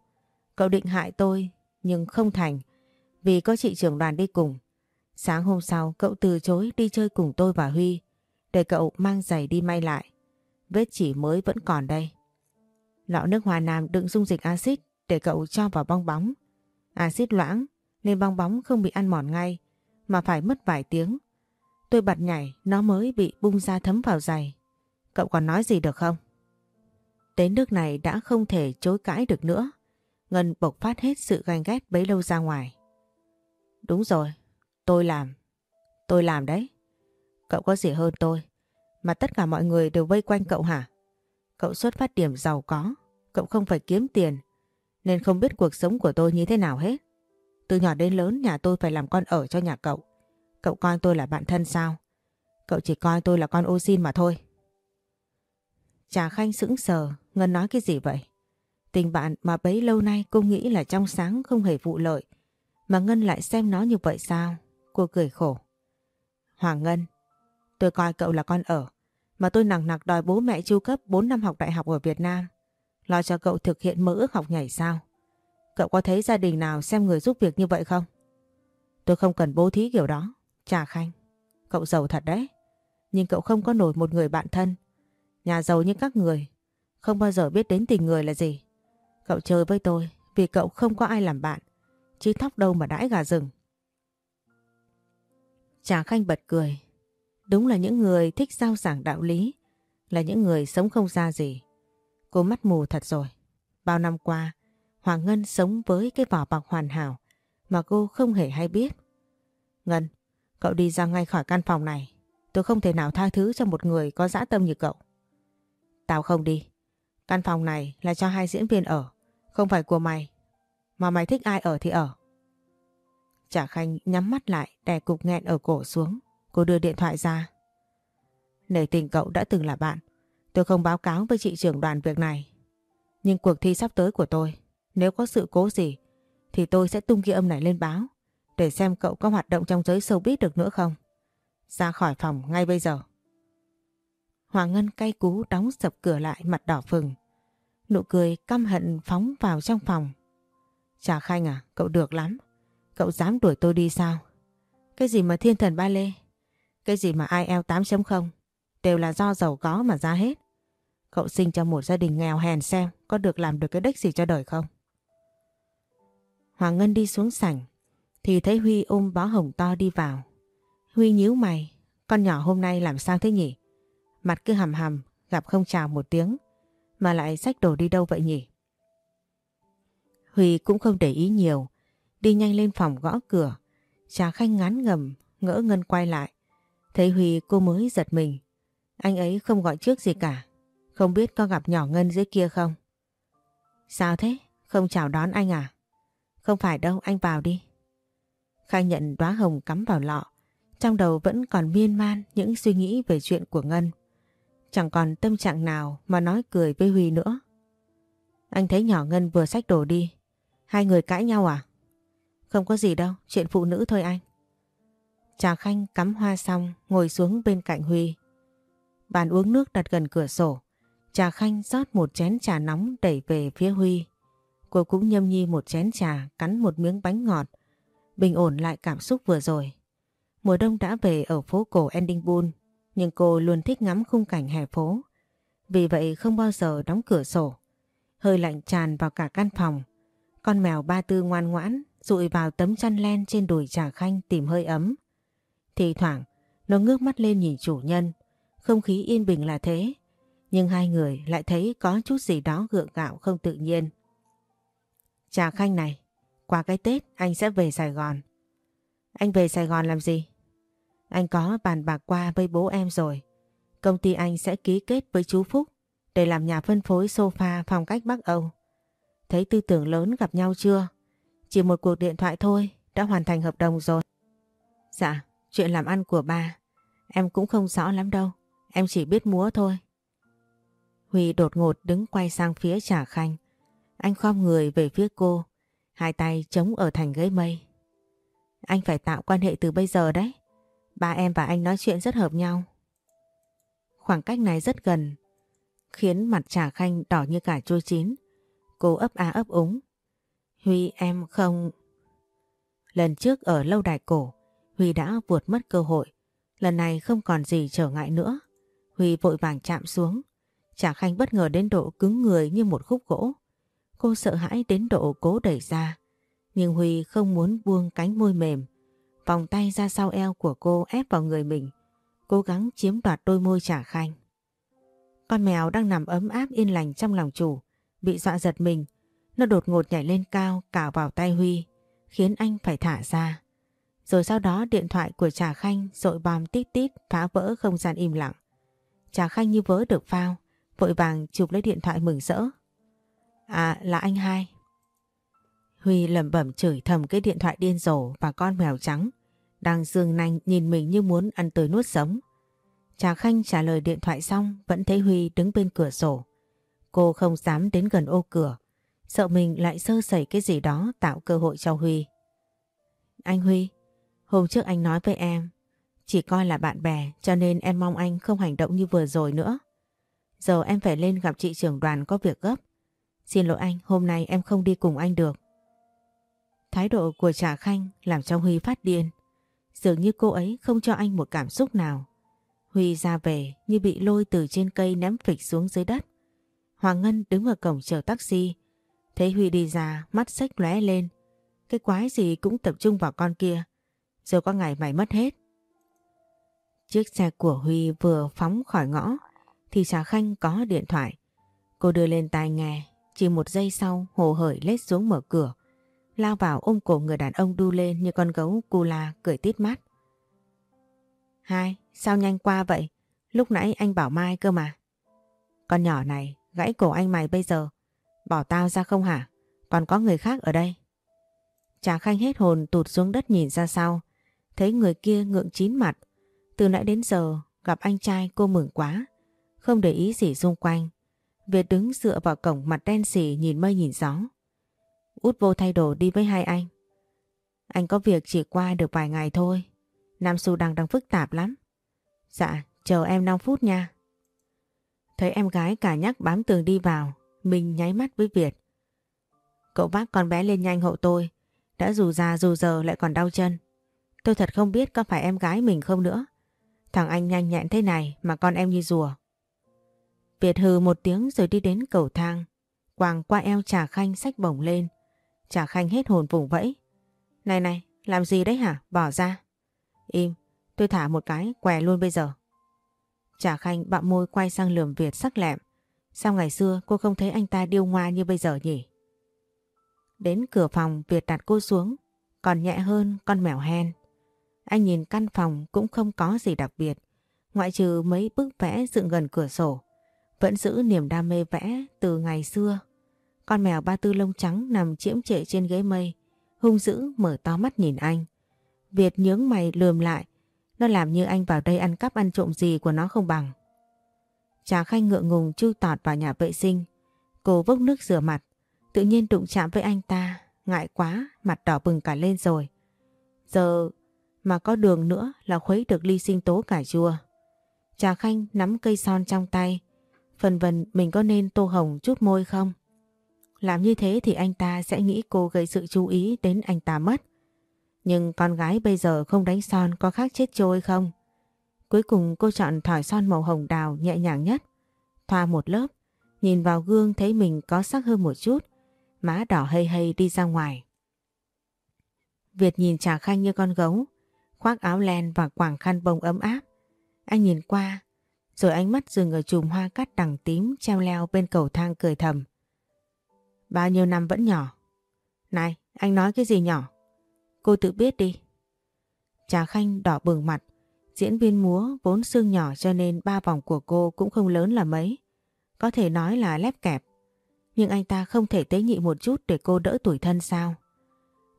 Cậu định hại tôi nhưng không thành vì có chị trưởng đoàn đi cùng. Sáng hôm sau cậu từ chối đi chơi cùng tôi và Huy để cậu mang giày đi may lại. Vết chỉ mới vẫn còn đây. Lọ nước hoa nam đựng dung dịch axit để cậu cho vào bong bóng. Axit loãng nên bong bóng không bị ăn mòn ngay mà phải mất vài tiếng. Tôi bật nhảy nó mới bị bung ra thấm vào giày. Cậu còn nói gì được không? Đến nước này đã không thể chối cãi được nữa. Ngân bộc phát hết sự ganh ghét bấy lâu ra ngoài. Đúng rồi, tôi làm. Tôi làm đấy. Cậu có gì hơn tôi. Mà tất cả mọi người đều vây quanh cậu hả? Cậu xuất phát điểm giàu có. Cậu không phải kiếm tiền. Nên không biết cuộc sống của tôi như thế nào hết. Từ nhỏ đến lớn nhà tôi phải làm con ở cho nhà cậu. Cậu coi tôi là bạn thân sao? Cậu chỉ coi tôi là con ô xin mà thôi. Trà Khanh sững sờ, Ngân nói cái gì vậy? Tình bạn mà bấy lâu nay cô nghĩ là trong sáng không hề vụ lợi. Mà Ngân lại xem nó như vậy sao? Cô cười khổ. Hoàng Ngân, tôi coi cậu là con ở. Mà tôi nặng nặc đòi bố mẹ chu cấp 4 năm học đại học ở Việt Nam. Lo cho cậu thực hiện mơ ước học nhảy sao? Cậu có thấy gia đình nào xem người giúp việc như vậy không? Tôi không cần bố thí kiểu đó. Trà Khanh, cậu giàu thật đấy. Nhưng cậu không có nổi một người bạn thân. Nhà giàu như các người, không bao giờ biết đến tình người là gì. Cậu chơi với tôi vì cậu không có ai làm bạn. Chứ thóc đâu mà đãi gà rừng. Trà Khanh bật cười. Đúng là những người thích giao giảng đạo lý. Là những người sống không ra gì. Cô mắt mù thật rồi. Bao năm qua, Hoàng Ngân sống với cái vỏ bọc hoàn hảo mà cô không hề hay biết. Ngân, cậu đi ra ngay khỏi căn phòng này. Tôi không thể nào tha thứ cho một người có dã tâm như cậu. Tao không đi. Căn phòng này là cho hai diễn viên ở, không phải của mày. Mà mày thích ai ở thì ở. Trả Khanh nhắm mắt lại đè cục nghẹn ở cổ xuống. Cô đưa điện thoại ra. Nể tình cậu đã từng là bạn. Tôi không báo cáo với chị trưởng đoàn việc này. Nhưng cuộc thi sắp tới của tôi, nếu có sự cố gì, thì tôi sẽ tung ghi âm này lên báo để xem cậu có hoạt động trong giới showbiz được nữa không. Ra khỏi phòng ngay bây giờ. Hoàng Ngân cay cú đóng sập cửa lại mặt đỏ phừng. Nụ cười căm hận phóng vào trong phòng. trà Khanh à, cậu được lắm. Cậu dám đuổi tôi đi sao? Cái gì mà thiên thần ba lê? Cái gì mà ai eo 8.0? Đều là do giàu có mà ra hết. Cậu sinh trong một gia đình nghèo hèn xem có được làm được cái đích gì cho đời không? Hoàng Ngân đi xuống sảnh thì thấy Huy ôm bó hồng to đi vào. Huy nhíu mày, con nhỏ hôm nay làm sao thế nhỉ? Mặt cứ hầm hầm, gặp không chào một tiếng, mà lại xách đồ đi đâu vậy nhỉ? Huy cũng không để ý nhiều, đi nhanh lên phòng gõ cửa. Trà Khanh ngán ngầm, ngỡ Ngân quay lại. Thấy Huy cô mới giật mình. Anh ấy không gọi trước gì cả. Không biết có gặp nhỏ Ngân dưới kia không? Sao thế? Không chào đón anh à? Không phải đâu, anh vào đi. Khang nhận đóa hồng cắm vào lọ. Trong đầu vẫn còn miên man những suy nghĩ về chuyện của Ngân. Chẳng còn tâm trạng nào mà nói cười với Huy nữa. Anh thấy nhỏ Ngân vừa xách đồ đi. Hai người cãi nhau à? Không có gì đâu, chuyện phụ nữ thôi anh. Trà Khanh cắm hoa xong, ngồi xuống bên cạnh Huy. Bàn uống nước đặt gần cửa sổ. Trà Khanh rót một chén trà nóng đẩy về phía Huy. Cô cũng nhâm nhi một chén trà, cắn một miếng bánh ngọt. Bình ổn lại cảm xúc vừa rồi. Mùa đông đã về ở phố cổ Endingbull nhưng cô luôn thích ngắm khung cảnh hè phố. Vì vậy không bao giờ đóng cửa sổ. Hơi lạnh tràn vào cả căn phòng. Con mèo ba tư ngoan ngoãn rụi vào tấm chăn len trên đùi trà khanh tìm hơi ấm. Thì thoảng nó ngước mắt lên nhìn chủ nhân. Không khí yên bình là thế. Nhưng hai người lại thấy có chút gì đó gượng gạo không tự nhiên. Trà khanh này, qua cái Tết anh sẽ về Sài Gòn. Anh về Sài Gòn làm gì? Anh có bàn bạc qua với bố em rồi. Công ty anh sẽ ký kết với chú Phúc để làm nhà phân phối sofa phong cách Bắc Âu. Thấy tư tưởng lớn gặp nhau chưa? Chỉ một cuộc điện thoại thôi đã hoàn thành hợp đồng rồi. Dạ, chuyện làm ăn của bà Em cũng không rõ lắm đâu. Em chỉ biết múa thôi. Huy đột ngột đứng quay sang phía Trà Khanh. Anh khom người về phía cô. Hai tay chống ở thành ghế mây. Anh phải tạo quan hệ từ bây giờ đấy. Ba em và anh nói chuyện rất hợp nhau. Khoảng cách này rất gần, khiến mặt Trà Khanh đỏ như cả chua chín. Cô ấp á ấp úng. Huy em không... Lần trước ở lâu đài cổ, Huy đã vượt mất cơ hội. Lần này không còn gì trở ngại nữa. Huy vội vàng chạm xuống. Trà Khanh bất ngờ đến độ cứng người như một khúc gỗ. Cô sợ hãi đến độ cố đẩy ra. Nhưng Huy không muốn buông cánh môi mềm. Vòng tay ra sau eo của cô ép vào người mình. Cố gắng chiếm đoạt đôi môi Trà Khanh. Con mèo đang nằm ấm áp yên lành trong lòng chủ bị dọa giật mình. Nó đột ngột nhảy lên cao cào vào tay Huy, khiến anh phải thả ra. Rồi sau đó điện thoại của Trà Khanh rội bom tít tít phá vỡ không gian im lặng. Trà Khanh như vỡ được phao, vội vàng chụp lấy điện thoại mừng rỡ. À là anh hai. Huy lẩm bẩm chửi thầm cái điện thoại điên rồ và con mèo trắng đang dương nanh nhìn mình như muốn ăn tươi nuốt sống. Trà Khanh trả lời điện thoại xong vẫn thấy Huy đứng bên cửa sổ. Cô không dám đến gần ô cửa, sợ mình lại sơ sẩy cái gì đó tạo cơ hội cho Huy. Anh Huy, hôm trước anh nói với em, chỉ coi là bạn bè cho nên em mong anh không hành động như vừa rồi nữa. Giờ em phải lên gặp chị trưởng đoàn có việc gấp. Xin lỗi anh, hôm nay em không đi cùng anh được. Thái độ của Trà Khanh làm cho Huy phát điên. Dường như cô ấy không cho anh một cảm xúc nào. Huy ra về như bị lôi từ trên cây ném phịch xuống dưới đất. Hoàng Ngân đứng ở cổng chờ taxi. Thấy Huy đi ra, mắt xách lóe lên. Cái quái gì cũng tập trung vào con kia. Rồi có ngày mày mất hết. Chiếc xe của Huy vừa phóng khỏi ngõ thì Trà Khanh có điện thoại. Cô đưa lên tai nghe. Chỉ một giây sau hồ hởi lết xuống mở cửa. Lao vào ôm cổ người đàn ông đu lên như con gấu cu la cười tít mắt. Hai, sao nhanh qua vậy? Lúc nãy anh bảo Mai cơ mà. Con nhỏ này Gãy cổ anh mày bây giờ. Bỏ tao ra không hả? Còn có người khác ở đây. Trà Khanh hết hồn tụt xuống đất nhìn ra sau. Thấy người kia ngượng chín mặt. Từ nãy đến giờ gặp anh trai cô mừng quá. Không để ý gì xung quanh. Việt đứng dựa vào cổng mặt đen xỉ nhìn mây nhìn gió. Út vô thay đồ đi với hai anh. Anh có việc chỉ qua được vài ngày thôi. Nam Su đang đang phức tạp lắm. Dạ, chờ em 5 phút nha. Thấy em gái cả nhắc bám tường đi vào, mình nháy mắt với Việt. Cậu vác con bé lên nhanh hộ tôi, đã dù già dù giờ lại còn đau chân. Tôi thật không biết có phải em gái mình không nữa. Thằng anh nhanh nhẹn thế này mà con em như rùa. Việt hừ một tiếng rồi đi đến cầu thang, quàng qua eo trà khanh sách bổng lên. Trà Khanh hết hồn vùng vẫy. Này này, làm gì đấy hả? Bỏ ra. Im, tôi thả một cái, què luôn bây giờ. Trà Khanh bạm môi quay sang lườm Việt sắc lẹm. Sao ngày xưa cô không thấy anh ta điêu ngoa như bây giờ nhỉ? Đến cửa phòng Việt đặt cô xuống, còn nhẹ hơn con mèo hen. Anh nhìn căn phòng cũng không có gì đặc biệt, ngoại trừ mấy bức vẽ dựng gần cửa sổ. Vẫn giữ niềm đam mê vẽ từ ngày xưa. Con mèo ba tư lông trắng nằm chiếm trệ trên ghế mây, hung dữ mở to mắt nhìn anh. Việt nhướng mày lườm lại, nó làm như anh vào đây ăn cắp ăn trộm gì của nó không bằng. Trà Khanh ngựa ngùng chui tọt vào nhà vệ sinh. Cô vốc nước rửa mặt, tự nhiên đụng chạm với anh ta, ngại quá, mặt đỏ bừng cả lên rồi. Giờ mà có đường nữa là khuấy được ly sinh tố cà chua. Trà Khanh nắm cây son trong tay, phần vần mình có nên tô hồng chút môi không? Làm như thế thì anh ta sẽ nghĩ cô gây sự chú ý đến anh ta mất. Nhưng con gái bây giờ không đánh son có khác chết trôi không? Cuối cùng cô chọn thỏi son màu hồng đào nhẹ nhàng nhất. Thoa một lớp, nhìn vào gương thấy mình có sắc hơn một chút, má đỏ hây hây đi ra ngoài. Việt nhìn Trà Khanh như con gấu, khoác áo len và quàng khăn bông ấm áp. Anh nhìn qua, rồi ánh mắt dừng ở chùm hoa cắt đằng tím treo leo bên cầu thang cười thầm. Bao nhiêu năm vẫn nhỏ. Này, anh nói cái gì nhỏ? Cô tự biết đi. Trà Khanh đỏ bừng mặt, diễn viên múa vốn xương nhỏ cho nên ba vòng của cô cũng không lớn là mấy. Có thể nói là lép kẹp. Nhưng anh ta không thể tế nhị một chút để cô đỡ tuổi thân sao?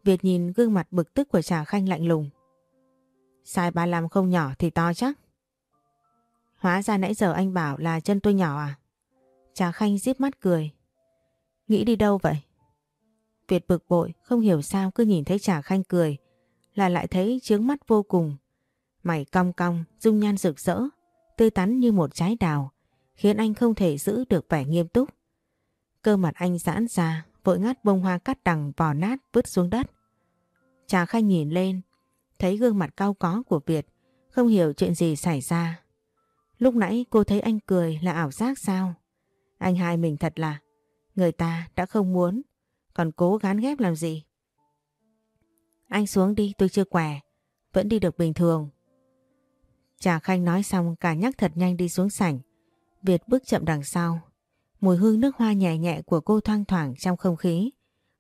Việt nhìn gương mặt bực tức của Trà Khanh lạnh lùng. Sai ba làm không nhỏ thì to chắc. Hóa ra nãy giờ anh bảo là chân tôi nhỏ à? Trà Khanh díp mắt cười. Nghĩ đi đâu vậy? Việt bực bội, không hiểu sao cứ nhìn thấy Trà Khanh cười, là lại thấy chướng mắt vô cùng. Mày cong cong, dung nhan rực rỡ, tươi tắn như một trái đào, khiến anh không thể giữ được vẻ nghiêm túc. Cơ mặt anh giãn ra, vội ngắt bông hoa cắt đằng vò nát vứt xuống đất. Trà Khanh nhìn lên, thấy gương mặt cao có của Việt, không hiểu chuyện gì xảy ra. Lúc nãy cô thấy anh cười là ảo giác sao? Anh hai mình thật là, người ta đã không muốn, còn cố gán ghép làm gì? Anh xuống đi tôi chưa quẻ, vẫn đi được bình thường. Trà Khanh nói xong cả nhắc thật nhanh đi xuống sảnh. Việt bước chậm đằng sau. Mùi hương nước hoa nhẹ nhẹ của cô thoang thoảng trong không khí.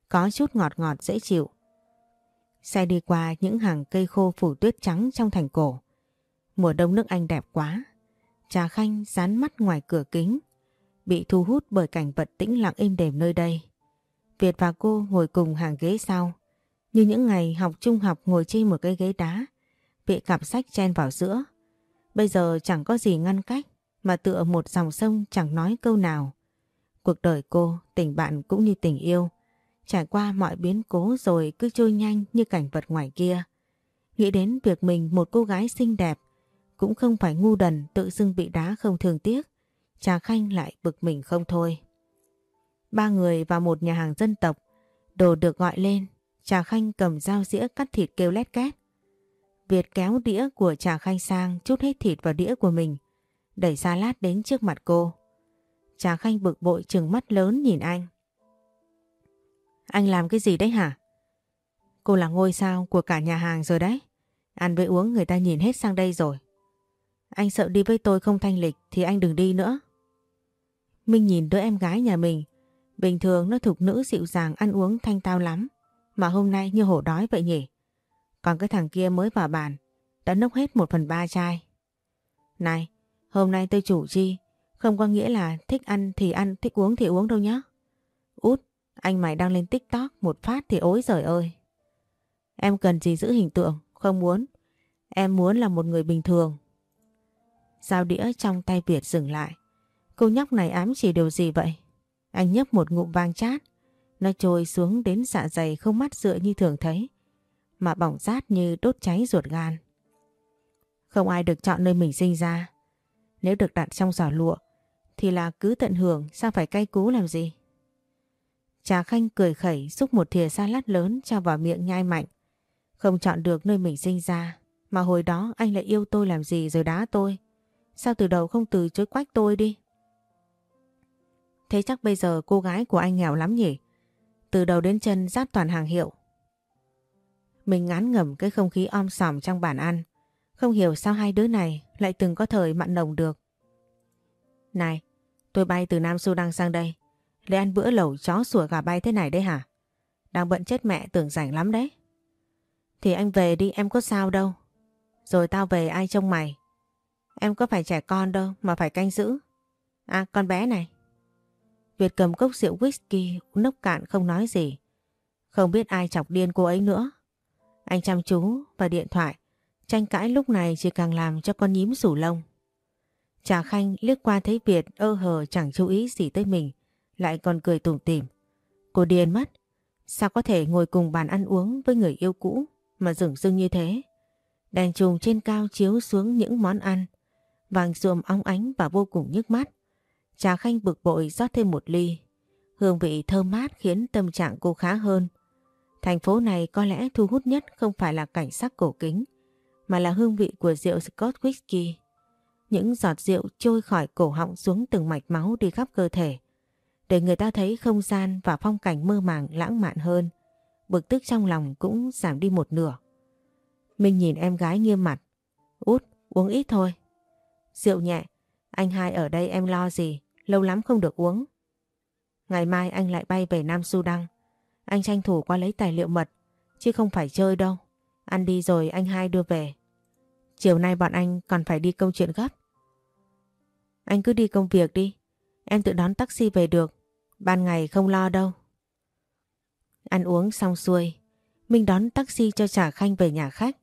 Có chút ngọt ngọt dễ chịu. Xe đi qua những hàng cây khô phủ tuyết trắng trong thành cổ. Mùa đông nước Anh đẹp quá. Trà Khanh dán mắt ngoài cửa kính. Bị thu hút bởi cảnh vật tĩnh lặng êm đềm nơi đây. Việt và cô ngồi cùng hàng ghế sau. Như những ngày học trung học ngồi trên một cái ghế đá. Bị cặp sách chen vào giữa. Bây giờ chẳng có gì ngăn cách mà tựa một dòng sông chẳng nói câu nào. Cuộc đời cô, tình bạn cũng như tình yêu. Trải qua mọi biến cố rồi cứ trôi nhanh như cảnh vật ngoài kia. Nghĩ đến việc mình một cô gái xinh đẹp cũng không phải ngu đần tự dưng bị đá không thường tiếc. Trà Khanh lại bực mình không thôi. Ba người vào một nhà hàng dân tộc, đồ được gọi lên. Trà Khanh cầm dao dĩa cắt thịt kêu lét két. Việt kéo đĩa của Trà Khanh sang chút hết thịt vào đĩa của mình, đẩy salad đến trước mặt cô. Trà Khanh bực bội trừng mắt lớn nhìn anh. Anh làm cái gì đấy hả? Cô là ngôi sao của cả nhà hàng rồi đấy. Ăn với uống người ta nhìn hết sang đây rồi. Anh sợ đi với tôi không thanh lịch thì anh đừng đi nữa. Minh nhìn đứa em gái nhà mình. Bình thường nó thục nữ dịu dàng ăn uống thanh tao lắm. Mà hôm nay như hổ đói vậy nhỉ? Còn cái thằng kia mới vào bàn. Đã nốc hết một phần ba chai. Này, hôm nay tôi chủ chi. Không có nghĩa là thích ăn thì ăn, thích uống thì uống đâu nhá. Út, anh mày đang lên tiktok một phát thì ối giời ơi. Em cần gì giữ hình tượng, không muốn. Em muốn là một người bình thường. Giao đĩa trong tay Việt dừng lại. Cô nhóc này ám chỉ điều gì vậy? Anh nhấp một ngụm vang chát. Nó trôi xuống đến dạ dày không mắt dựa như thường thấy. Mà bỏng rát như đốt cháy ruột gan. Không ai được chọn nơi mình sinh ra. Nếu được đặt trong giỏ lụa thì là cứ tận hưởng sao phải cay cú làm gì. Trà Khanh cười khẩy xúc một thìa salad lớn cho vào miệng nhai mạnh. Không chọn được nơi mình sinh ra mà hồi đó anh lại yêu tôi làm gì rồi đá tôi. Sao từ đầu không từ chối quách tôi đi? Thế chắc bây giờ cô gái của anh nghèo lắm nhỉ? từ đầu đến chân rát toàn hàng hiệu. Mình ngán ngẩm cái không khí om sòm trong bàn ăn. Không hiểu sao hai đứa này lại từng có thời mặn nồng được. Này, tôi bay từ Nam Sudan sang đây lại ăn bữa lẩu, chó sủa, gà bay thế này đấy hả? Đang bận chết mẹ, tưởng rảnh lắm đấy. Thì anh về đi, em có sao đâu. Rồi tao về, ai trông mày. Em có phải trẻ con đâu, mà phải canh giữ. À con bé này. Việt cầm cốc rượu whisky nốc cạn, không nói gì. Không biết ai chọc điên cô ấy nữa. Anh chăm chú vào điện thoại. Tranh cãi lúc này chỉ càng làm cho con nhím rủ lông. Trà Khanh liếc qua thấy Việt, ơ hờ, chẳng chú ý gì tới mình. Lại còn cười tủm tỉm. Cô điên mất. Sao có thể ngồi cùng bàn ăn uống với người yêu cũ mà dửng dưng như thế? Đèn trùng trên cao chiếu xuống những món ăn. Vàng ruộm óng ánh và vô cùng nhức mắt. Trà Khanh bực bội rót thêm một ly. Hương vị thơm mát khiến tâm trạng cô khá hơn. Thành phố này có lẽ thu hút nhất không phải là cảnh sắc cổ kính, mà là hương vị của rượu Scotch Whisky. Những giọt rượu trôi khỏi cổ họng xuống từng mạch máu đi khắp cơ thể, để người ta thấy không gian và phong cảnh mơ màng lãng mạn hơn. Bực tức trong lòng cũng giảm đi một nửa. Minh nhìn em gái nghiêm mặt. Út, uống ít thôi. Rượu nhẹ, anh hai ở đây em lo gì, lâu lắm không được uống. Ngày mai anh lại bay về Nam Sudan. Anh tranh thủ qua lấy tài liệu mật, chứ không phải chơi đâu. Ăn đi rồi anh hai đưa về. Chiều nay bọn anh còn phải đi công chuyện gấp. Anh cứ đi công việc đi, em tự đón taxi về được. Ban ngày không lo đâu. Ăn uống xong xuôi, Minh đón taxi cho Trà Khanh về nhà khách.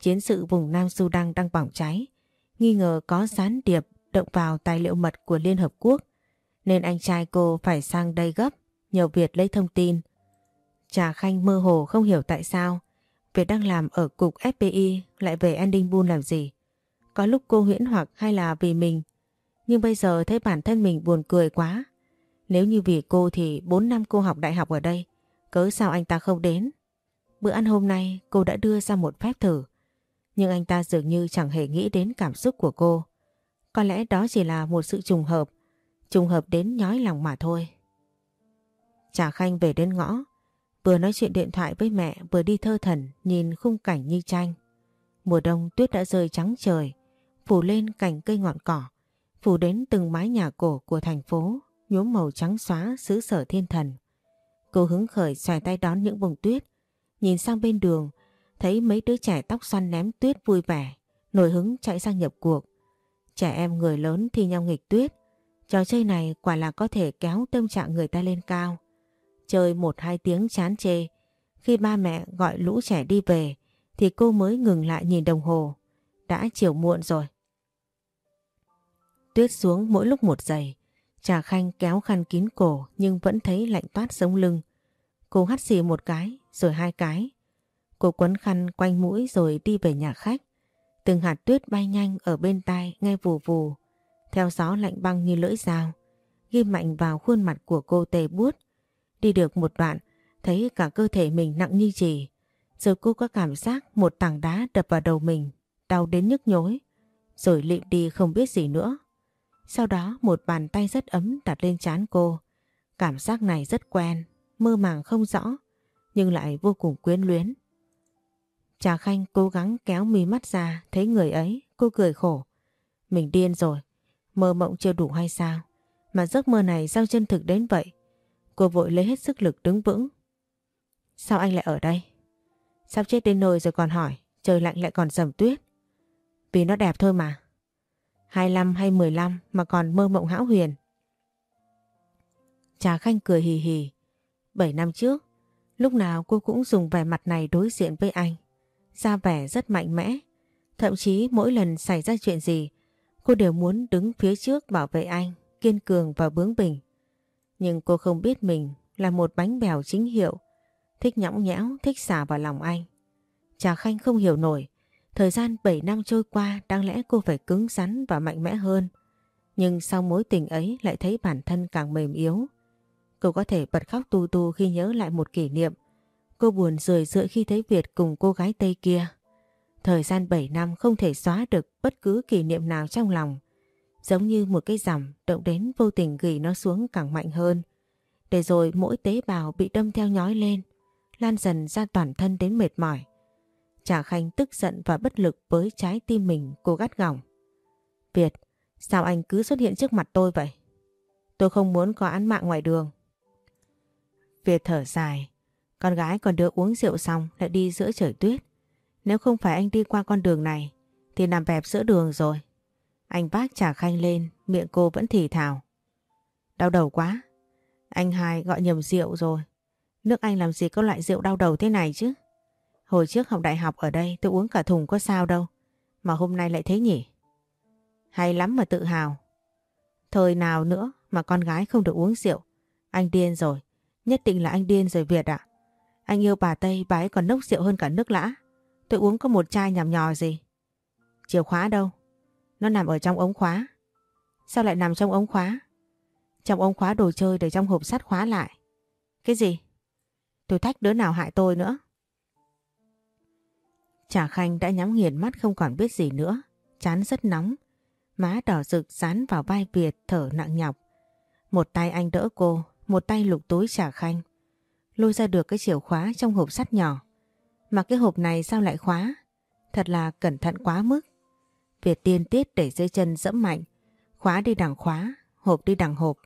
Chiến sự vùng Nam Sudan đang bỏng cháy. Nghi ngờ có gián điệp động vào tài liệu mật của Liên Hợp Quốc. Nên anh trai cô phải sang đây gấp, nhờ Việt lấy thông tin. Trà Khanh mơ hồ không hiểu tại sao Việt đang làm ở cục FPI lại về Ending Bull làm gì. Có lúc cô huyễn hoặc hay là vì mình. Nhưng bây giờ thấy bản thân mình buồn cười quá. Nếu như vì cô thì 4 năm cô học đại học ở đây. Cớ sao anh ta không đến? Bữa ăn hôm nay cô đã đưa ra một phép thử. Nhưng anh ta dường như chẳng hề nghĩ đến cảm xúc của cô. Có lẽ đó chỉ là một sự trùng hợp. Trùng hợp đến nhói lòng mà thôi. Trà Khanh về đến ngõ. Vừa nói chuyện điện thoại với mẹ vừa đi thơ thần nhìn khung cảnh như tranh. Mùa đông tuyết đã rơi trắng trời, phủ lên cành cây ngọn cỏ, phủ đến từng mái nhà cổ của thành phố, nhuốm màu trắng xóa xứ sở thiên thần. Cô hứng khởi xoài tay đón những bông tuyết, nhìn sang bên đường, thấy mấy đứa trẻ tóc xoăn ném tuyết vui vẻ, nổi hứng chạy sang nhập cuộc. Trẻ em người lớn thi nhau nghịch tuyết, trò chơi này quả là có thể kéo tâm trạng người ta lên cao. Chơi một hai tiếng chán chê. Khi ba mẹ gọi lũ trẻ đi về thì cô mới ngừng lại nhìn đồng hồ. Đã chiều muộn rồi. Tuyết xuống mỗi lúc một giày. Trà Khanh kéo khăn kín cổ nhưng vẫn thấy lạnh toát sống lưng. Cô hắt xì một cái rồi hai cái. Cô quấn khăn quanh mũi rồi đi về nhà khách. Từng hạt tuyết bay nhanh ở bên tai nghe vù vù. Theo gió lạnh băng như lưỡi dao. Ghi mạnh vào khuôn mặt của cô tê buốt. Đi được một đoạn, thấy cả cơ thể mình nặng như chì. Rồi cô có cảm giác một tảng đá đập vào đầu mình, đau đến nhức nhối. Rồi lịm đi không biết gì nữa. Sau đó một bàn tay rất ấm đặt lên trán cô. Cảm giác này rất quen, mơ màng không rõ, nhưng lại vô cùng quyến luyến. Trà Khanh cố gắng kéo mí mắt ra, thấy người ấy, cô cười khổ. Mình điên rồi, mơ mộng chưa đủ hay sao? Mà giấc mơ này sao chân thực đến vậy? Cô vội lấy hết sức lực đứng vững. Sao anh lại ở đây? Sắp chết đến nơi rồi còn hỏi, trời lạnh lại còn sầm tuyết. Vì nó đẹp thôi mà. 25 hay 15 mà còn mơ mộng hão huyền. Trà Khanh cười hì hì. 7 năm trước, lúc nào cô cũng dùng vẻ mặt này đối diện với anh. Ra vẻ rất mạnh mẽ. Thậm chí mỗi lần xảy ra chuyện gì, cô đều muốn đứng phía trước bảo vệ anh, kiên cường và bướng bỉnh. Nhưng cô không biết mình là một bánh bèo chính hiệu, thích nhõng nhẽo, thích xả vào lòng anh. Trà Khanh không hiểu nổi, thời gian 7 năm trôi qua đáng lẽ cô phải cứng rắn và mạnh mẽ hơn. Nhưng sau mối tình ấy lại thấy bản thân càng mềm yếu. Cô có thể bật khóc tu tu khi nhớ lại một kỷ niệm. Cô buồn rười rượi khi thấy Việt cùng cô gái Tây kia. Thời gian 7 năm không thể xóa được bất cứ kỷ niệm nào trong lòng. Giống như một cái rằm động đến vô tình gửi nó xuống càng mạnh hơn. Để rồi mỗi tế bào bị đâm theo nhói lên, lan dần ra toàn thân đến mệt mỏi. Trà Khanh tức giận và bất lực với trái tim mình cô gắt gỏng. Việt, sao anh cứ xuất hiện trước mặt tôi vậy? Tôi không muốn có án mạng ngoài đường. Việt thở dài, con gái còn đưa uống rượu xong lại đi giữa trời tuyết. Nếu không phải anh đi qua con đường này thì nằm bẹp giữa đường rồi. Anh vác trà khanh lên, miệng cô vẫn thì thào. Đau đầu quá. Anh hai gọi nhầm rượu rồi. Nước Anh làm gì có loại rượu đau đầu thế này chứ? Hồi trước học đại học ở đây tôi uống cả thùng có sao đâu. Mà hôm nay lại thế nhỉ? Hay lắm mà tự hào. Thời nào nữa mà con gái không được uống rượu. Anh điên rồi. Nhất định là anh điên rồi Việt ạ. Anh yêu bà Tây, bà ấy còn nốc rượu hơn cả nước lã. Tôi uống có một chai nhằm nhò gì. Chìa khóa đâu? Nó nằm ở trong ống khóa. Sao lại nằm trong ống khóa? Trong ống khóa đồ chơi để trong hộp sắt khóa lại. Cái gì? Tôi thách đứa nào hại tôi nữa. Trà Khanh đã nhắm nghiền mắt không còn biết gì nữa. Chán rất nóng. Má đỏ rực dán vào vai Việt thở nặng nhọc. Một tay anh đỡ cô, một tay lục túi Trà Khanh. Lôi ra được cái chìa khóa trong hộp sắt nhỏ. Mà cái hộp này sao lại khóa? Thật là cẩn thận quá mức. Việt tiên tiết để dưới chân dẫm mạnh. Khóa đi đằng khóa, hộp đi đằng hộp.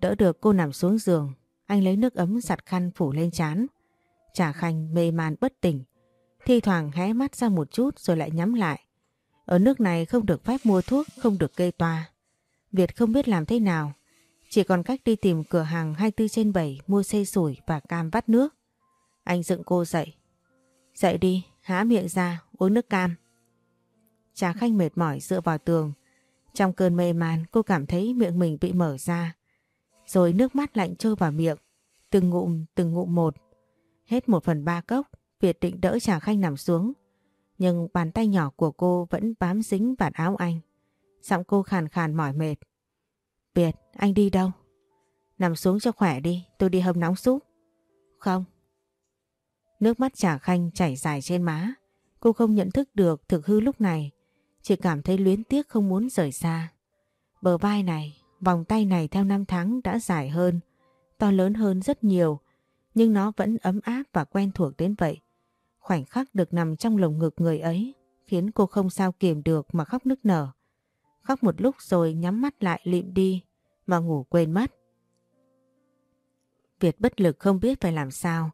Đỡ được cô nằm xuống giường, anh lấy nước ấm giặt khăn phủ lên chán. Trà Khanh mê man bất tỉnh, thi thoảng hé mắt ra một chút rồi lại nhắm lại. Ở nước này không được phép mua thuốc, không được gây toa. Việt không biết làm thế nào, chỉ còn cách đi tìm cửa hàng 24 trên 7 mua xây sủi và cam vắt nước. Anh dựng cô dậy. Dậy đi, há miệng ra, uống nước cam. Trà Khanh mệt mỏi dựa vào tường. Trong cơn mê man cô cảm thấy miệng mình bị mở ra. Rồi nước mắt lạnh trôi vào miệng. Từng ngụm, từng ngụm một. Hết một phần ba cốc, Việt định đỡ Trà Khanh nằm xuống. Nhưng bàn tay nhỏ của cô vẫn bám dính vạt áo anh. Giọng cô khàn khàn mỏi mệt. Việt, anh đi đâu? Nằm xuống cho khỏe đi, tôi đi hâm nóng súp. Không. Nước mắt Trà Khanh chảy dài trên má. Cô không nhận thức được thực hư lúc này. Chỉ cảm thấy luyến tiếc không muốn rời xa. Bờ vai này, vòng tay này theo năm tháng đã dài hơn, to lớn hơn rất nhiều, nhưng nó vẫn ấm áp và quen thuộc đến vậy. Khoảnh khắc được nằm trong lồng ngực người ấy khiến cô không sao kiềm được mà khóc nức nở. Khóc một lúc rồi nhắm mắt lại lịm đi mà ngủ quên mất. Việt bất lực không biết phải làm sao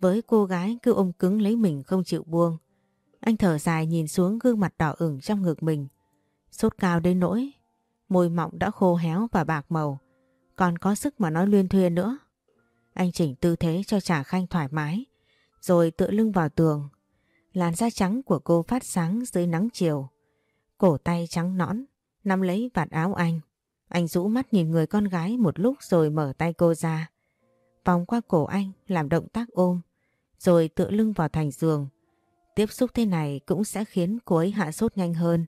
với cô gái cứ ôm cứng lấy mình không chịu buông. Anh thở dài nhìn xuống gương mặt đỏ ửng trong ngực mình. Sốt cao đến nỗi, môi mọng đã khô héo và bạc màu, còn có sức mà nói luyên thuyên nữa. Anh chỉnh tư thế cho Trà Khanh thoải mái, rồi tựa lưng vào tường. Làn da trắng của cô phát sáng dưới nắng chiều. Cổ tay trắng nõn, nắm lấy vạt áo anh. Anh rũ mắt nhìn người con gái một lúc rồi mở tay cô ra. Vòng qua cổ anh làm động tác ôm, rồi tựa lưng vào thành giường. Tiếp xúc thế này cũng sẽ khiến cô ấy hạ sốt nhanh hơn.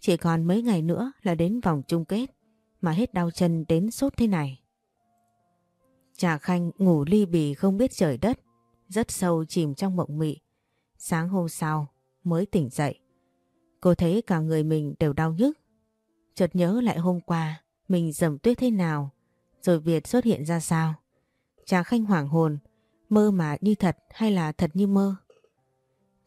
Chỉ còn mấy ngày nữa là đến vòng chung kết mà hết đau chân đến sốt thế này. Trà Khanh ngủ ly bì không biết trời đất, rất sâu chìm trong mộng mị. Sáng hôm sau mới tỉnh dậy. Cô thấy cả người mình đều đau nhức. Chợt nhớ lại hôm qua mình dầm tuyết thế nào rồi Việt xuất hiện ra sao. Trà Khanh hoảng hồn, mơ mà như thật hay là thật như mơ.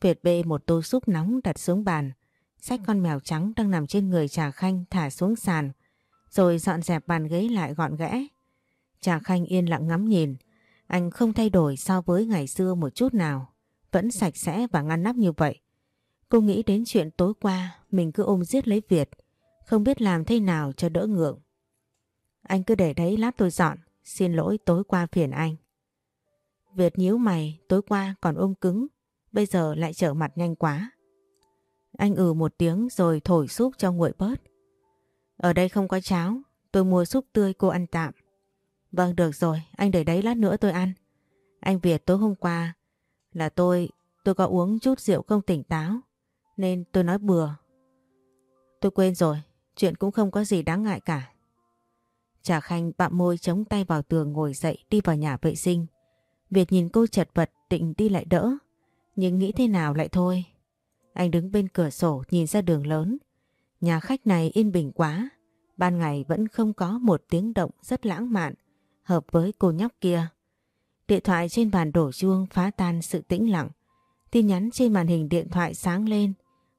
Việt bê một tô súp nóng đặt xuống bàn, xách con mèo trắng đang nằm trên người Trà Khanh thả xuống sàn, rồi dọn dẹp bàn ghế lại gọn gẽ. Trà Khanh yên lặng ngắm nhìn, anh không thay đổi so với ngày xưa một chút nào, vẫn sạch sẽ và ngăn nắp như vậy. Cô nghĩ đến chuyện tối qua mình cứ ôm giết lấy Việt, không biết làm thế nào cho đỡ ngượng. Anh cứ để đấy lát tôi dọn, xin lỗi tối qua phiền anh. Việt nhíu mày, tối qua còn ôm cứng, bây giờ lại trở mặt nhanh quá. Anh ừ một tiếng rồi thổi súp cho nguội bớt. Ở đây không có cháo, tôi mua súp tươi cô ăn tạm. Vâng được rồi, anh để đấy lát nữa tôi ăn. Anh Việt tối hôm qua là tôi, tôi có uống chút rượu không tỉnh táo, nên tôi nói bừa. Tôi quên rồi, chuyện cũng không có gì đáng ngại cả. Trà Khanh bạm môi chống tay vào tường ngồi dậy đi vào nhà vệ sinh. Việt nhìn cô chật vật định đi lại đỡ, nhưng nghĩ thế nào lại thôi. Anh đứng bên cửa sổ nhìn ra đường lớn. Nhà khách này yên bình quá, ban ngày vẫn không có một tiếng động rất lãng mạn hợp với cô nhóc kia. Điện thoại trên bàn đổ chuông phá tan sự tĩnh lặng. Tin nhắn trên màn hình điện thoại sáng lên,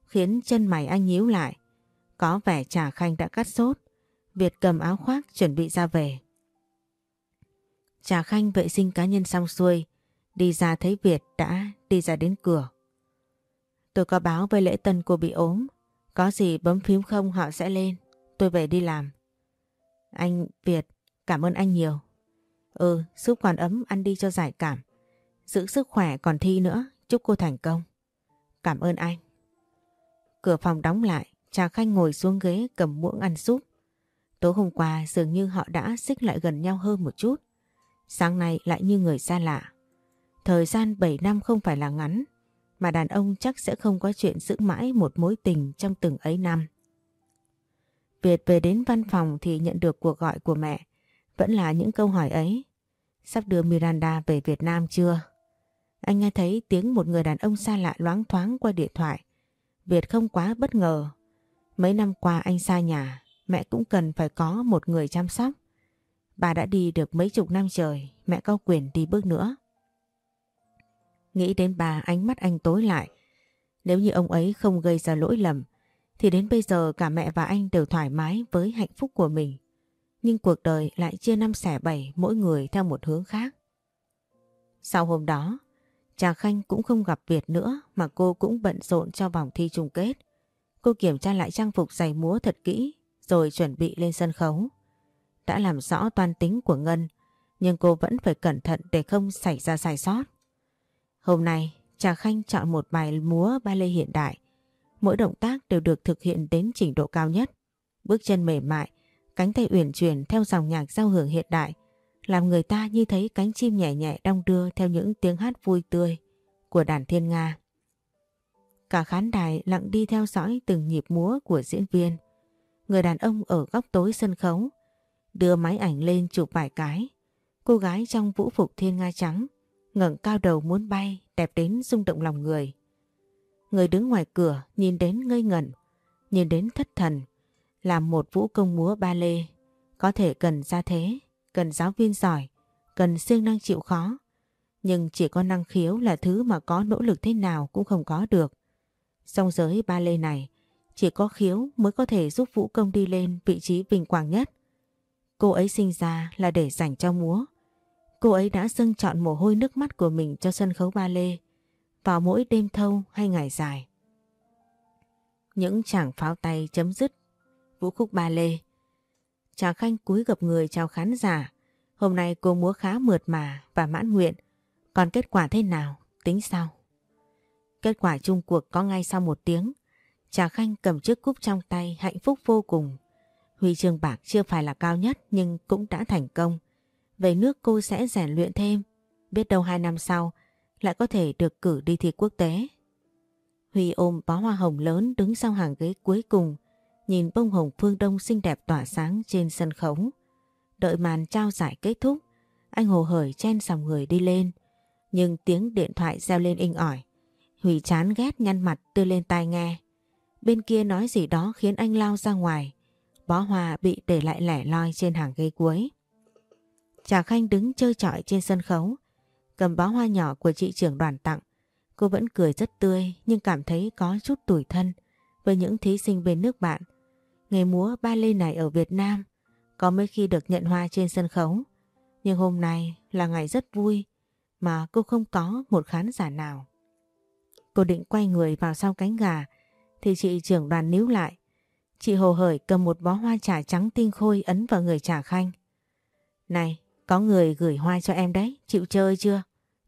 khiến chân mày anh nhíu lại. Có vẻ Trà Khanh đã cắt sốt. Việt cầm áo khoác chuẩn bị ra về. Trà Khanh vệ sinh cá nhân xong xuôi, đi ra thấy Việt đã đi ra đến cửa. Tôi có báo với lễ tân cô bị ốm, có gì bấm phím không họ sẽ lên, tôi về đi làm. Anh Việt, cảm ơn anh nhiều. Ừ, giúp còn ấm ăn đi cho giải cảm. Giữ sức khỏe còn thi nữa, chúc cô thành công. Cảm ơn anh. Cửa phòng đóng lại, Trà Khanh ngồi xuống ghế cầm muỗng ăn súp. Tối hôm qua dường như họ đã xích lại gần nhau hơn một chút. Sáng nay lại như người xa lạ. Thời gian 7 năm không phải là ngắn, mà đàn ông chắc sẽ không có chuyện giữ mãi một mối tình trong từng ấy năm. Việt về đến văn phòng thì nhận được cuộc gọi của mẹ. Vẫn là những câu hỏi ấy. Sắp đưa Miranda về Việt Nam chưa? Anh nghe thấy tiếng một người đàn ông xa lạ loáng thoáng qua điện thoại. Việt không quá bất ngờ. Mấy năm qua anh xa nhà, mẹ cũng cần phải có một người chăm sóc. Bà đã đi được mấy chục năm trời, mẹ có quyền đi bước nữa. Nghĩ đến bà ánh mắt anh tối lại. Nếu như ông ấy không gây ra lỗi lầm, thì đến bây giờ cả mẹ và anh đều thoải mái với hạnh phúc của mình. Nhưng cuộc đời lại chia năm xẻ bảy mỗi người theo một hướng khác. Sau hôm đó, Trà Khanh cũng không gặp Việt nữa mà cô cũng bận rộn cho vòng thi chung kết. Cô kiểm tra lại trang phục giày múa thật kỹ rồi chuẩn bị lên sân khấu. Đã làm rõ toan tính của Ngân nhưng cô vẫn phải cẩn thận để không xảy ra sai sót. Hôm nay Trà Khanh chọn một bài múa ballet hiện đại. Mỗi động tác đều được thực hiện đến trình độ cao nhất. Bước chân mềm mại, cánh tay uyển chuyển theo dòng nhạc giao hưởng hiện đại làm người ta như thấy cánh chim nhẹ nhẹ đong đưa theo những tiếng hát vui tươi của đàn thiên Nga. Cả khán đài lặng đi theo dõi từng nhịp múa của diễn viên. Người đàn ông ở góc tối sân khấu đưa máy ảnh lên chụp vài cái. Cô gái trong vũ phục thiên nga trắng ngẩng cao đầu muốn bay đẹp đến rung động lòng người. Người đứng ngoài cửa nhìn đến ngây ngẩn, nhìn đến thất thần, làm một vũ công múa ba lê, có thể cần ra thế, cần giáo viên giỏi, cần siêng năng chịu khó. Nhưng chỉ có năng khiếu là thứ mà có nỗ lực thế nào cũng không có được. Trong giới ba lê này, chỉ có khiếu mới có thể giúp vũ công đi lên vị trí vinh quang nhất. Cô ấy sinh ra là để dành cho múa. Cô ấy đã dâng chọn mồ hôi nước mắt của mình cho sân khấu ba lê vào mỗi đêm thâu hay ngày dài. Những chàng pháo tay chấm dứt vũ khúc ba lê. Trà Khanh cúi gập người chào khán giả. Hôm nay cô múa khá mượt mà và mãn nguyện. Còn kết quả thế nào? Tính sau. Kết quả chung cuộc có ngay sau một tiếng. Trà Khanh cầm chiếc cúp trong tay hạnh phúc vô cùng. Huy chương bạc chưa phải là cao nhất nhưng cũng đã thành công. Về nước cô sẽ rèn luyện thêm. Biết đâu hai năm sau lại có thể được cử đi thi quốc tế. Huy ôm bó hoa hồng lớn đứng sau hàng ghế cuối cùng, nhìn bông hồng phương đông xinh đẹp tỏa sáng trên sân khấu. Đợi màn trao giải kết thúc, anh hồ hởi chen dòng người đi lên. Nhưng tiếng điện thoại reo lên inh ỏi. hủy chán ghét nhăn mặt đưa lên tai nghe. Bên kia nói gì đó khiến anh lao ra ngoài. Bó hoa bị để lại lẻ loi trên hàng ghế cuối. Trà Khanh đứng chơi trọi trên sân khấu, cầm bó hoa nhỏ của chị trưởng đoàn tặng. Cô vẫn cười rất tươi nhưng cảm thấy có chút tủi thân với những thí sinh bên nước bạn. Ngày múa ba lê này ở Việt Nam có mấy khi được nhận hoa trên sân khấu. Nhưng hôm nay là ngày rất vui mà cô không có một khán giả nào. Cô định quay người vào sau cánh gà thì chị trưởng đoàn níu lại. Chị hồ hởi cầm một bó hoa trà trắng tinh khôi ấn vào người trà khanh. Này, có người gửi hoa cho em đấy, chịu chơi chưa?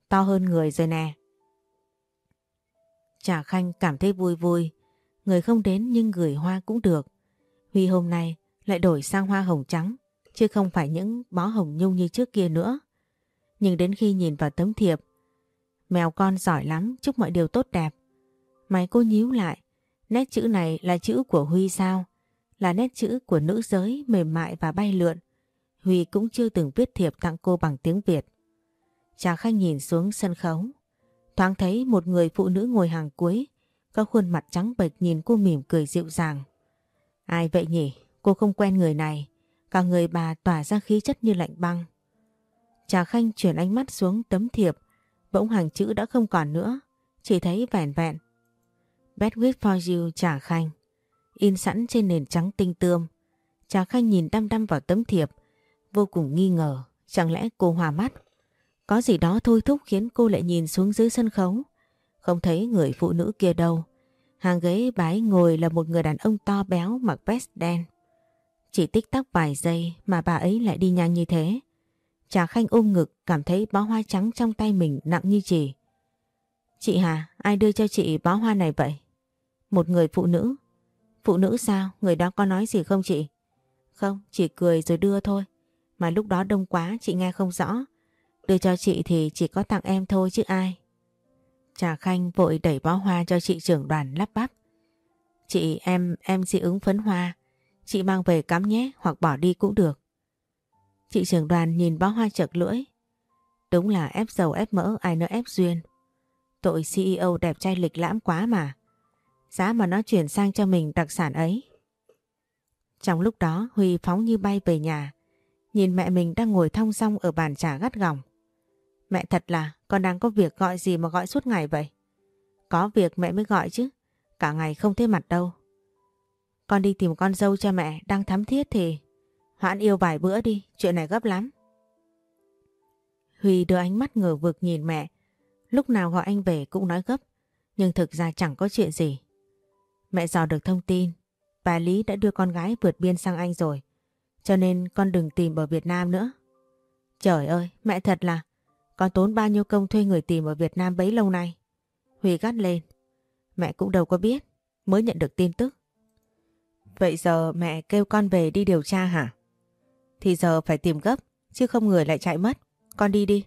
To hơn người rồi nè. Trà Khanh cảm thấy vui vui. Người không đến nhưng gửi hoa cũng được. Huy hôm nay lại đổi sang hoa hồng trắng, chứ không phải những bó hồng nhung như trước kia nữa. Nhưng đến khi nhìn vào tấm thiệp, mèo con giỏi lắm, chúc mọi điều tốt đẹp. Mày cô nhíu lại, nét chữ này là chữ của Huy sao? Là nét chữ của nữ giới mềm mại và bay lượn. Huy cũng chưa từng viết thiệp tặng cô bằng tiếng Việt. Trà Khanh nhìn xuống sân khấu. Thoáng thấy một người phụ nữ ngồi hàng cuối, có khuôn mặt trắng bệch nhìn cô mỉm cười dịu dàng. Ai vậy nhỉ? Cô không quen người này. Cả người bà tỏa ra khí chất như lạnh băng. Trà Khanh chuyển ánh mắt xuống tấm thiệp, bỗng hàng chữ đã không còn nữa, chỉ thấy vẹn vẹn. Bad with for you Trà Khanh, in sẵn trên nền trắng tinh tươm. Trà Khanh nhìn đăm đăm vào tấm thiệp, vô cùng nghi ngờ, chẳng lẽ cô hòa mắt. Có gì đó thôi thúc khiến cô lại nhìn xuống dưới sân khấu, không thấy người phụ nữ kia đâu. Hàng ghế bái ngồi là một người đàn ông to béo mặc vest đen. Chỉ tích tắc vài giây mà bà ấy lại đi nhanh như thế. Trà Khanh ôm ngực cảm thấy bó hoa trắng trong tay mình nặng như chỉ. Chị Hà, ai đưa cho chị bó hoa này vậy? Một người phụ nữ. Phụ nữ sao? Người đó có nói gì không chị? Không, chỉ cười rồi đưa thôi. Mà lúc đó đông quá chị nghe không rõ. Đưa cho chị thì chỉ có tặng em thôi chứ ai. Trà Khanh vội đẩy bó hoa cho chị trưởng đoàn lắp bắp. Chị em, em dị ứng phấn hoa. Chị mang về cắm nhé hoặc bỏ đi cũng được. Chị trưởng đoàn nhìn bó hoa chật lưỡi. Đúng là ép dầu ép mỡ ai nỡ ép duyên. Tội CEO đẹp trai lịch lãm quá mà. Giá mà nó chuyển sang cho mình đặc sản ấy. Trong lúc đó Huy phóng như bay về nhà. Nhìn mẹ mình đang ngồi thong song ở bàn trà gắt gỏng. Mẹ thật là con đang có việc gọi gì mà gọi suốt ngày vậy? Có việc mẹ mới gọi chứ. Cả ngày không thấy mặt đâu. Con đi tìm con dâu cho mẹ đang thắm thiết thì hoãn yêu vài bữa đi, chuyện này gấp lắm. Huy đưa ánh mắt ngờ vực nhìn mẹ. Lúc nào gọi anh về cũng nói gấp. Nhưng thực ra chẳng có chuyện gì. Mẹ dò được thông tin. Bà Lý đã đưa con gái vượt biên sang Anh rồi. Cho nên con đừng tìm ở Việt Nam nữa. Trời ơi, mẹ thật là con tốn bao nhiêu công thuê người tìm ở Việt Nam bấy lâu nay. Huy gắt lên. Mẹ cũng đâu có biết. Mới nhận được tin tức. Vậy giờ mẹ kêu con về đi điều tra hả? Thì giờ phải tìm gấp. Chứ không người lại chạy mất. Con đi đi.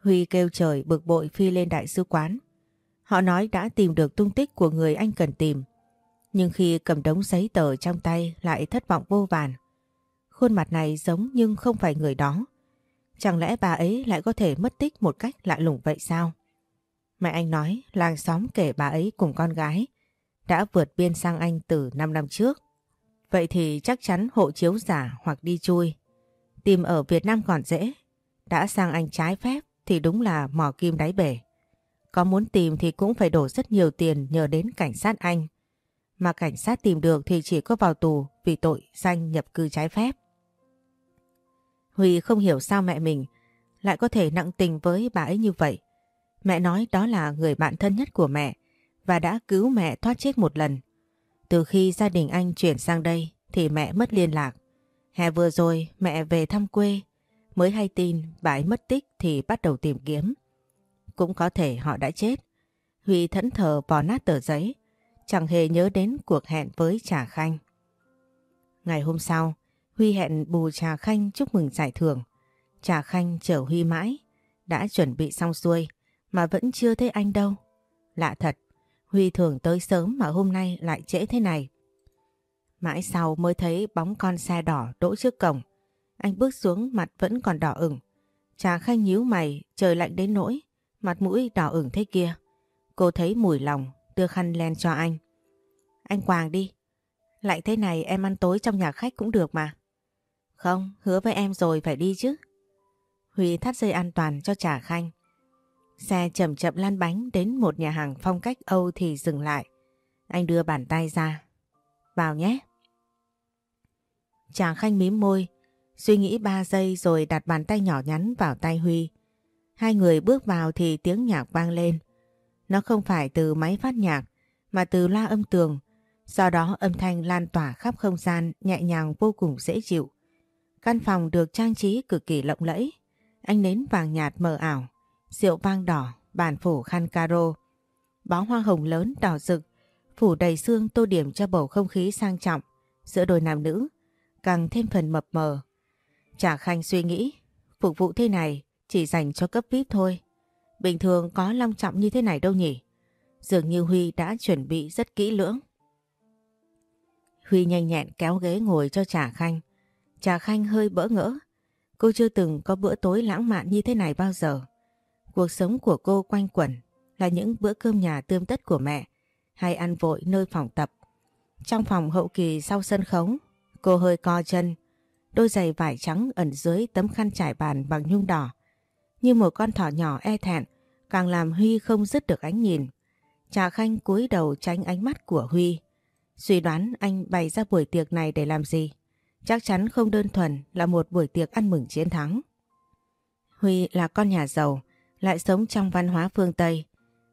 Huy kêu trời bực bội phi lên đại sứ quán. Họ nói đã tìm được tung tích của người anh cần tìm. Nhưng khi cầm đống giấy tờ trong tay lại thất vọng vô vàn. Khuôn mặt này giống nhưng không phải người đó. Chẳng lẽ bà ấy lại có thể mất tích một cách lạ lùng vậy sao? Mẹ anh nói, làng xóm kể bà ấy cùng con gái, đã vượt biên sang Anh từ 5 năm trước. Vậy thì chắc chắn hộ chiếu giả hoặc đi chui. Tìm ở Việt Nam còn dễ. Đã sang Anh trái phép thì đúng là mò kim đáy bể. Có muốn tìm thì cũng phải đổ rất nhiều tiền nhờ đến cảnh sát Anh. Mà cảnh sát tìm được thì chỉ có vào tù vì tội danh nhập cư trái phép. Huy không hiểu sao mẹ mình lại có thể nặng tình với bà ấy như vậy. Mẹ nói đó là người bạn thân nhất của mẹ và đã cứu mẹ thoát chết một lần. Từ khi gia đình anh chuyển sang đây thì mẹ mất liên lạc. Hè vừa rồi mẹ về thăm quê mới hay tin bà ấy mất tích thì bắt đầu tìm kiếm. Cũng có thể họ đã chết. Huy thẫn thờ bỏ nát tờ giấy chẳng hề nhớ đến cuộc hẹn với Trà Khanh. Ngày hôm sau, Huy hẹn bù Trà Khanh chúc mừng giải thưởng. Trà Khanh chở Huy mãi, đã chuẩn bị xong xuôi mà vẫn chưa thấy anh đâu. Lạ thật, Huy thường tới sớm mà hôm nay lại trễ thế này. Mãi sau mới thấy bóng con xe đỏ đỗ trước cổng. Anh bước xuống mặt vẫn còn đỏ ửng. Trà Khanh nhíu mày, trời lạnh đến nỗi, mặt mũi đỏ ửng thế kia. Cô thấy mùi lòng, đưa khăn len cho anh. Anh quàng đi. lại thế này em ăn tối trong nhà khách cũng được mà. Không, hứa với em rồi phải đi chứ. Huy thắt dây an toàn cho Trà Khanh. Xe chậm chậm lăn bánh đến một nhà hàng phong cách Âu thì dừng lại. Anh đưa bàn tay ra. Vào nhé. Trà Khanh mím môi, suy nghĩ 3 giây rồi đặt bàn tay nhỏ nhắn vào tay Huy. Hai người bước vào thì tiếng nhạc vang lên. Nó không phải từ máy phát nhạc mà từ loa âm tường. Do đó âm thanh lan tỏa khắp không gian nhẹ nhàng vô cùng dễ chịu. Căn phòng được trang trí cực kỳ lộng lẫy. Anh nến vàng nhạt mờ ảo, rượu vang đỏ, bàn phủ khăn caro. Bó hoa hồng lớn đỏ rực, phủ đầy xương tô điểm cho bầu không khí sang trọng giữa đôi nam nữ, càng thêm phần mập mờ. Trà Khanh suy nghĩ, phục vụ thế này chỉ dành cho cấp VIP thôi. Bình thường có long trọng như thế này đâu nhỉ? Dường như Huy đã chuẩn bị rất kỹ lưỡng. Huy nhanh nhẹn kéo ghế ngồi cho Trà Khanh. Trà Khanh hơi bỡ ngỡ. Cô chưa từng có bữa tối lãng mạn như thế này bao giờ. Cuộc sống của cô quanh quẩn là những bữa cơm nhà tươm tất của mẹ hay ăn vội nơi phòng tập. Trong phòng hậu kỳ sau sân khấu, cô hơi co chân đôi giày vải trắng ẩn dưới tấm khăn trải bàn bằng nhung đỏ. Như một con thỏ nhỏ e thẹn, càng làm Huy không dứt được ánh nhìn. Trà Khanh cúi đầu tránh ánh mắt của Huy. Suy đoán anh bày ra buổi tiệc này để làm gì? Chắc chắn không đơn thuần là một buổi tiệc ăn mừng chiến thắng. Huy là con nhà giàu, lại sống trong văn hóa phương Tây.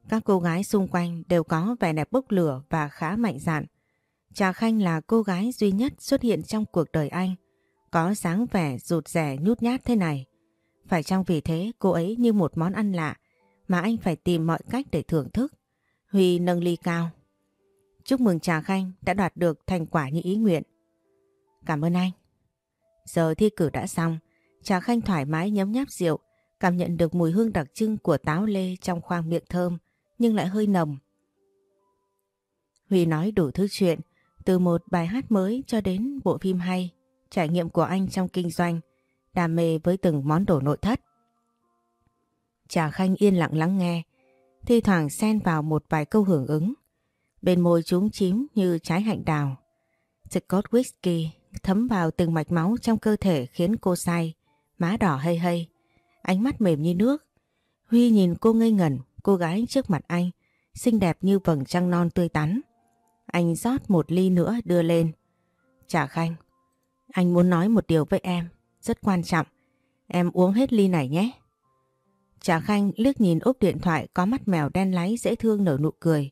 Các cô gái xung quanh đều có vẻ đẹp bốc lửa và khá mạnh dạn. Trà Khanh là cô gái duy nhất xuất hiện trong cuộc đời anh, có dáng vẻ rụt rẻ nhút nhát thế này. Phải chăng vì thế cô ấy như một món ăn lạ mà anh phải tìm mọi cách để thưởng thức. Huy nâng ly cao. Chúc mừng Trà Khanh đã đoạt được thành quả như ý nguyện. Cảm ơn anh. Giờ thi cử đã xong, Trà Khanh thoải mái nhấm nháp rượu, cảm nhận được mùi hương đặc trưng của táo lê trong khoang miệng thơm, nhưng lại hơi nồng. Huy nói đủ thứ chuyện, từ một bài hát mới cho đến bộ phim hay, trải nghiệm của anh trong kinh doanh, đam mê với từng món đồ nội thất. Trà Khanh yên lặng lắng nghe, thi thoảng xen vào một vài câu hưởng ứng. Bên môi chúng chím như trái hạnh đào. Scott whisky thấm vào từng mạch máu trong cơ thể khiến cô say, má đỏ hây hây, ánh mắt mềm như nước. Huy nhìn cô ngây ngẩn, cô gái trước mặt anh, xinh đẹp như vầng trăng non tươi tắn. Anh rót một ly nữa đưa lên. Trà Khanh, anh muốn nói một điều với em, rất quan trọng. Em uống hết ly này nhé. Trà Khanh liếc nhìn ốp điện thoại có mắt mèo đen láy dễ thương nở nụ cười.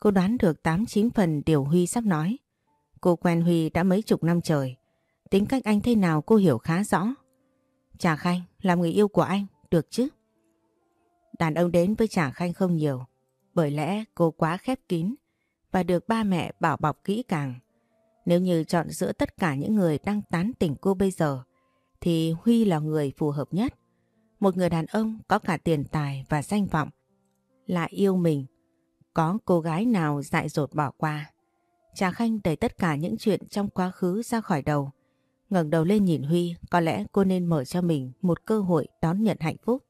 Cô đoán được 8-9 phần điều Huy sắp nói. Cô quen Huy đã mấy chục năm trời. Tính cách anh thế nào cô hiểu khá rõ. Trà Khanh làm người yêu của anh, được chứ? Đàn ông đến với Trà Khanh không nhiều. Bởi lẽ cô quá khép kín và được ba mẹ bảo bọc kỹ càng. Nếu như chọn giữa tất cả những người đang tán tỉnh cô bây giờ thì Huy là người phù hợp nhất. Một người đàn ông có cả tiền tài và danh vọng lại yêu mình. Có cô gái nào dại dột bỏ qua. Trà Khanh đẩy tất cả những chuyện trong quá khứ ra khỏi đầu. ngẩng đầu lên nhìn Huy, có lẽ cô nên mở cho mình một cơ hội đón nhận hạnh phúc.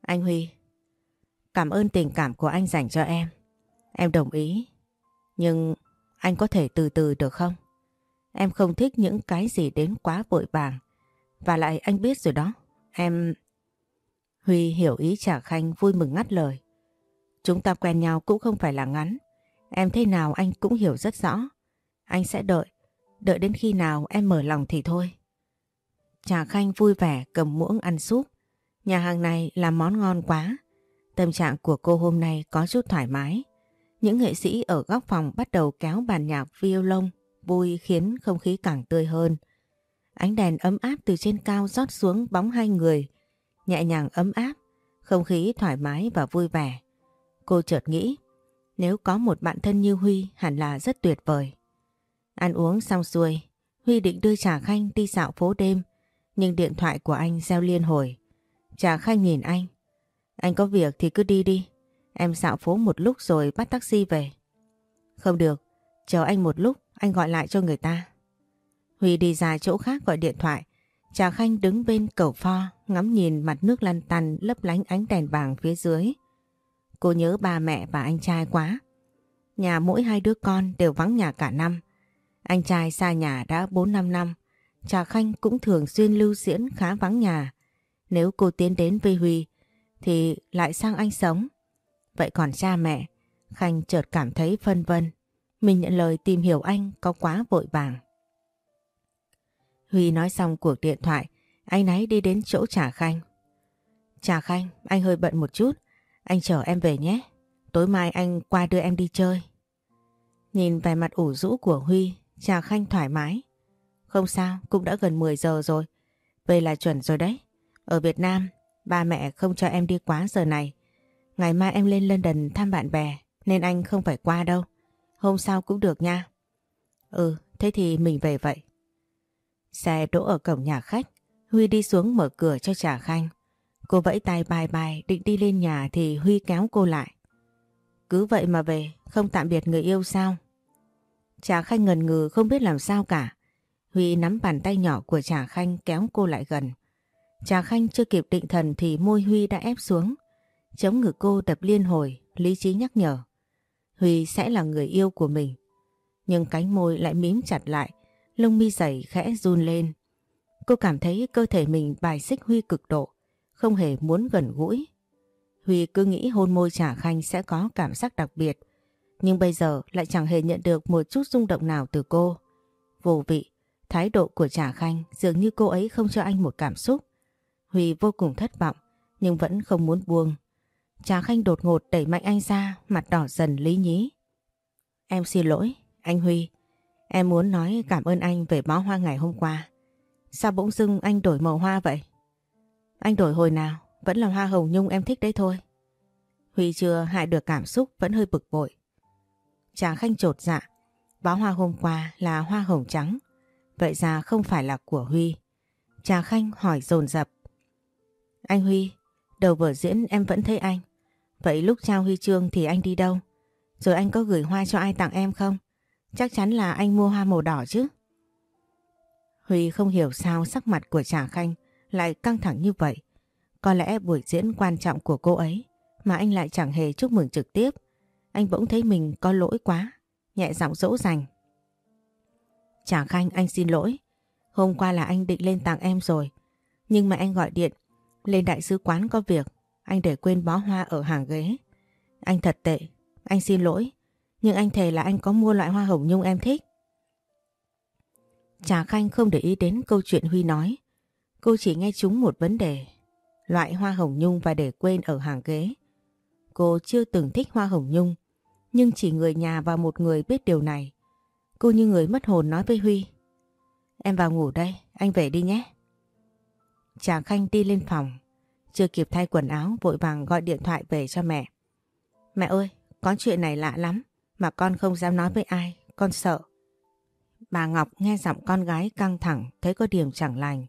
Anh Huy, cảm ơn tình cảm của anh dành cho em. Em đồng ý, nhưng anh có thể từ từ được không? Em không thích những cái gì đến quá vội vàng. Và lại anh biết rồi đó, em... Huy hiểu ý Trà Khanh vui mừng ngắt lời. Chúng ta quen nhau cũng không phải là ngắn. Em thế nào anh cũng hiểu rất rõ. Anh sẽ đợi, đợi đến khi nào em mở lòng thì thôi. Trà Khanh vui vẻ cầm muỗng ăn súp. Nhà hàng này làm món ngon quá. Tâm trạng của cô hôm nay có chút thoải mái. Những nghệ sĩ ở góc phòng bắt đầu kéo bàn nhạc violon vui khiến không khí càng tươi hơn. Ánh đèn ấm áp từ trên cao rót xuống bóng hai người, nhẹ nhàng ấm áp, không khí thoải mái và vui vẻ. Cô chợt nghĩ, nếu có một bạn thân như Huy hẳn là rất tuyệt vời. Ăn uống xong xuôi, Huy định đưa Trà Khanh đi dạo phố đêm, nhưng điện thoại của anh reo liên hồi. Trà Khanh nhìn anh. Anh có việc thì cứ đi đi, em dạo phố một lúc rồi bắt taxi về. Không được, chờ anh một lúc, anh gọi lại cho người ta. Huy đi ra chỗ khác gọi điện thoại. Trà Khanh đứng bên cầu pho ngắm nhìn mặt nước lăn tăn lấp lánh ánh đèn vàng phía dưới. Cô nhớ ba mẹ và anh trai quá. Nhà mỗi hai đứa con đều vắng nhà cả năm. Anh trai xa nhà đã 4-5 năm. Trà Khanh cũng thường xuyên lưu diễn khá vắng nhà. Nếu cô tiến đến với Huy thì lại sang anh sống. Vậy còn cha mẹ, Khanh chợt cảm thấy phân vân. Mình nhận lời tìm hiểu anh có quá vội vàng. Huy nói xong cuộc điện thoại, anh ấy đi đến chỗ Trà Khanh. Trà Khanh, anh hơi bận một chút, anh chở em về nhé. Tối mai anh qua đưa em đi chơi. Nhìn vẻ mặt ủ rũ của Huy, Trà Khanh thoải mái. Không sao, cũng đã gần 10 giờ rồi. Về là chuẩn rồi đấy. Ở Việt Nam, ba mẹ không cho em đi quá giờ này. Ngày mai em lên London thăm bạn bè, nên anh không phải qua đâu. Hôm sau cũng được nha. Ừ, thế thì mình về vậy. Xe đỗ ở cổng nhà khách, Huy đi xuống mở cửa cho Trà Khanh. Cô vẫy tay bài bài định đi lên nhà thì Huy kéo cô lại. Cứ vậy mà về, không tạm biệt người yêu sao? Trà Khanh ngần ngừ không biết làm sao cả. Huy nắm bàn tay nhỏ của Trà Khanh kéo cô lại gần. Trà Khanh chưa kịp định thần thì môi Huy đã ép xuống. Chống ngực cô đập liên hồi, lý trí nhắc nhở. Huy sẽ là người yêu của mình. Nhưng cánh môi lại mím chặt lại, lông mi dày khẽ run lên. Cô cảm thấy cơ thể mình bài xích Huy cực độ, không hề muốn gần gũi. Huy cứ nghĩ hôn môi Trà Khanh sẽ có cảm giác đặc biệt, nhưng bây giờ lại chẳng hề nhận được một chút rung động nào từ cô. Vô vị, thái độ của Trà Khanh dường như cô ấy không cho anh một cảm xúc. Huy vô cùng thất vọng, nhưng vẫn không muốn buông. Trà Khanh đột ngột đẩy mạnh anh ra, mặt đỏ dần lý nhí. Em xin lỗi, anh Huy. Em muốn nói cảm ơn anh về bó hoa ngày hôm qua. Sao bỗng dưng anh đổi màu hoa vậy? Anh đổi hồi nào? Vẫn là hoa hồng nhung em thích đấy thôi. Huy chưa hại được cảm xúc vẫn hơi bực bội. Trà Khanh trột dạ. Bó hoa hôm qua là hoa hồng trắng. Vậy ra không phải là của Huy. Trà Khanh hỏi dồn dập. Anh Huy, đầu vở diễn em vẫn thấy anh. Vậy lúc trao huy chương thì anh đi đâu? Rồi anh có gửi hoa cho ai tặng em không? Chắc chắn là anh mua hoa màu đỏ chứ. Huy không hiểu sao sắc mặt của Trà Khanh lại căng thẳng như vậy. Có lẽ buổi diễn quan trọng của cô ấy mà anh lại chẳng hề chúc mừng trực tiếp. Anh bỗng thấy mình có lỗi quá, nhẹ giọng dỗ dành. Trà Khanh anh xin lỗi. Hôm qua là anh định lên tặng em rồi. Nhưng mà anh gọi điện, lên đại sứ quán có việc. Anh để quên bó hoa ở hàng ghế. Anh thật tệ, anh xin lỗi. Nhưng anh thề là anh có mua loại hoa hồng nhung em thích. Trà Khanh không để ý đến câu chuyện Huy nói. Cô chỉ nghe chúng một vấn đề. Loại hoa hồng nhung và để quên ở hàng ghế. Cô chưa từng thích hoa hồng nhung. Nhưng chỉ người nhà và một người biết điều này. Cô như người mất hồn nói với Huy. Em vào ngủ đây, anh về đi nhé. Trà Khanh đi lên phòng. Chưa kịp thay quần áo vội vàng gọi điện thoại về cho mẹ. Mẹ ơi, có chuyện này lạ lắm mà con không dám nói với ai, con sợ. Bà Ngọc nghe giọng con gái căng thẳng thấy có điểm chẳng lành.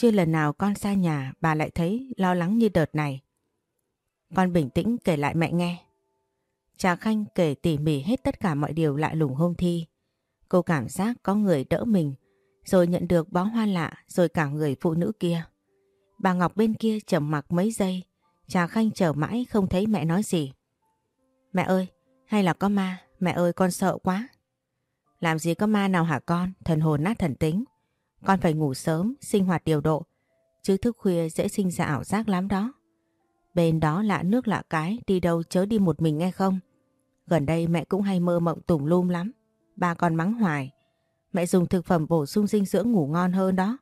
Chưa lần nào con xa nhà bà lại thấy lo lắng như đợt này. Con bình tĩnh kể lại mẹ nghe. Trà Khanh kể tỉ mỉ hết tất cả mọi điều lạ lùng hôm thi. Cô cảm giác có người đỡ mình, rồi nhận được bó hoa lạ, rồi cả người phụ nữ kia. Bà Ngọc bên kia trầm mặc mấy giây, Trà Khanh chờ mãi không thấy mẹ nói gì. Mẹ ơi, hay là có ma? Mẹ ơi con sợ quá. Làm gì có ma nào hả con, thần hồn nát thần tính. Con phải ngủ sớm, sinh hoạt điều độ, chứ thức khuya dễ sinh ra ảo giác lắm đó. Bên đó lạ nước lạ cái, đi đâu chớ đi một mình nghe không? Gần đây mẹ cũng hay mơ mộng tùng lum lắm. Ba con mắng hoài. Mẹ dùng thực phẩm bổ sung dinh dưỡng ngủ ngon hơn đó.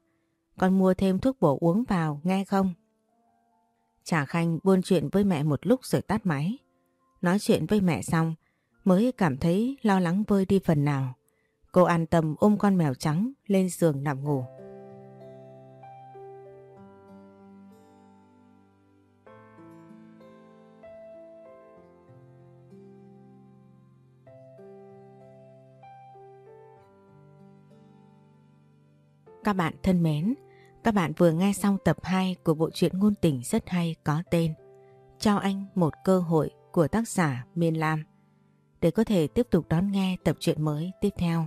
Con mua thêm thuốc bổ uống vào, nghe không? Trà Khanh buôn chuyện với mẹ một lúc rồi tắt máy. Nói chuyện với mẹ xong mới cảm thấy lo lắng vơi đi phần nào. Cô an tâm ôm con mèo trắng lên giường nằm ngủ. Các bạn thân mến, các bạn vừa nghe xong tập 2 của bộ truyện ngôn tình rất hay có tên Cho anh một cơ hội của tác giả Miên Lam. Để có thể tiếp tục đón nghe tập truyện mới tiếp theo,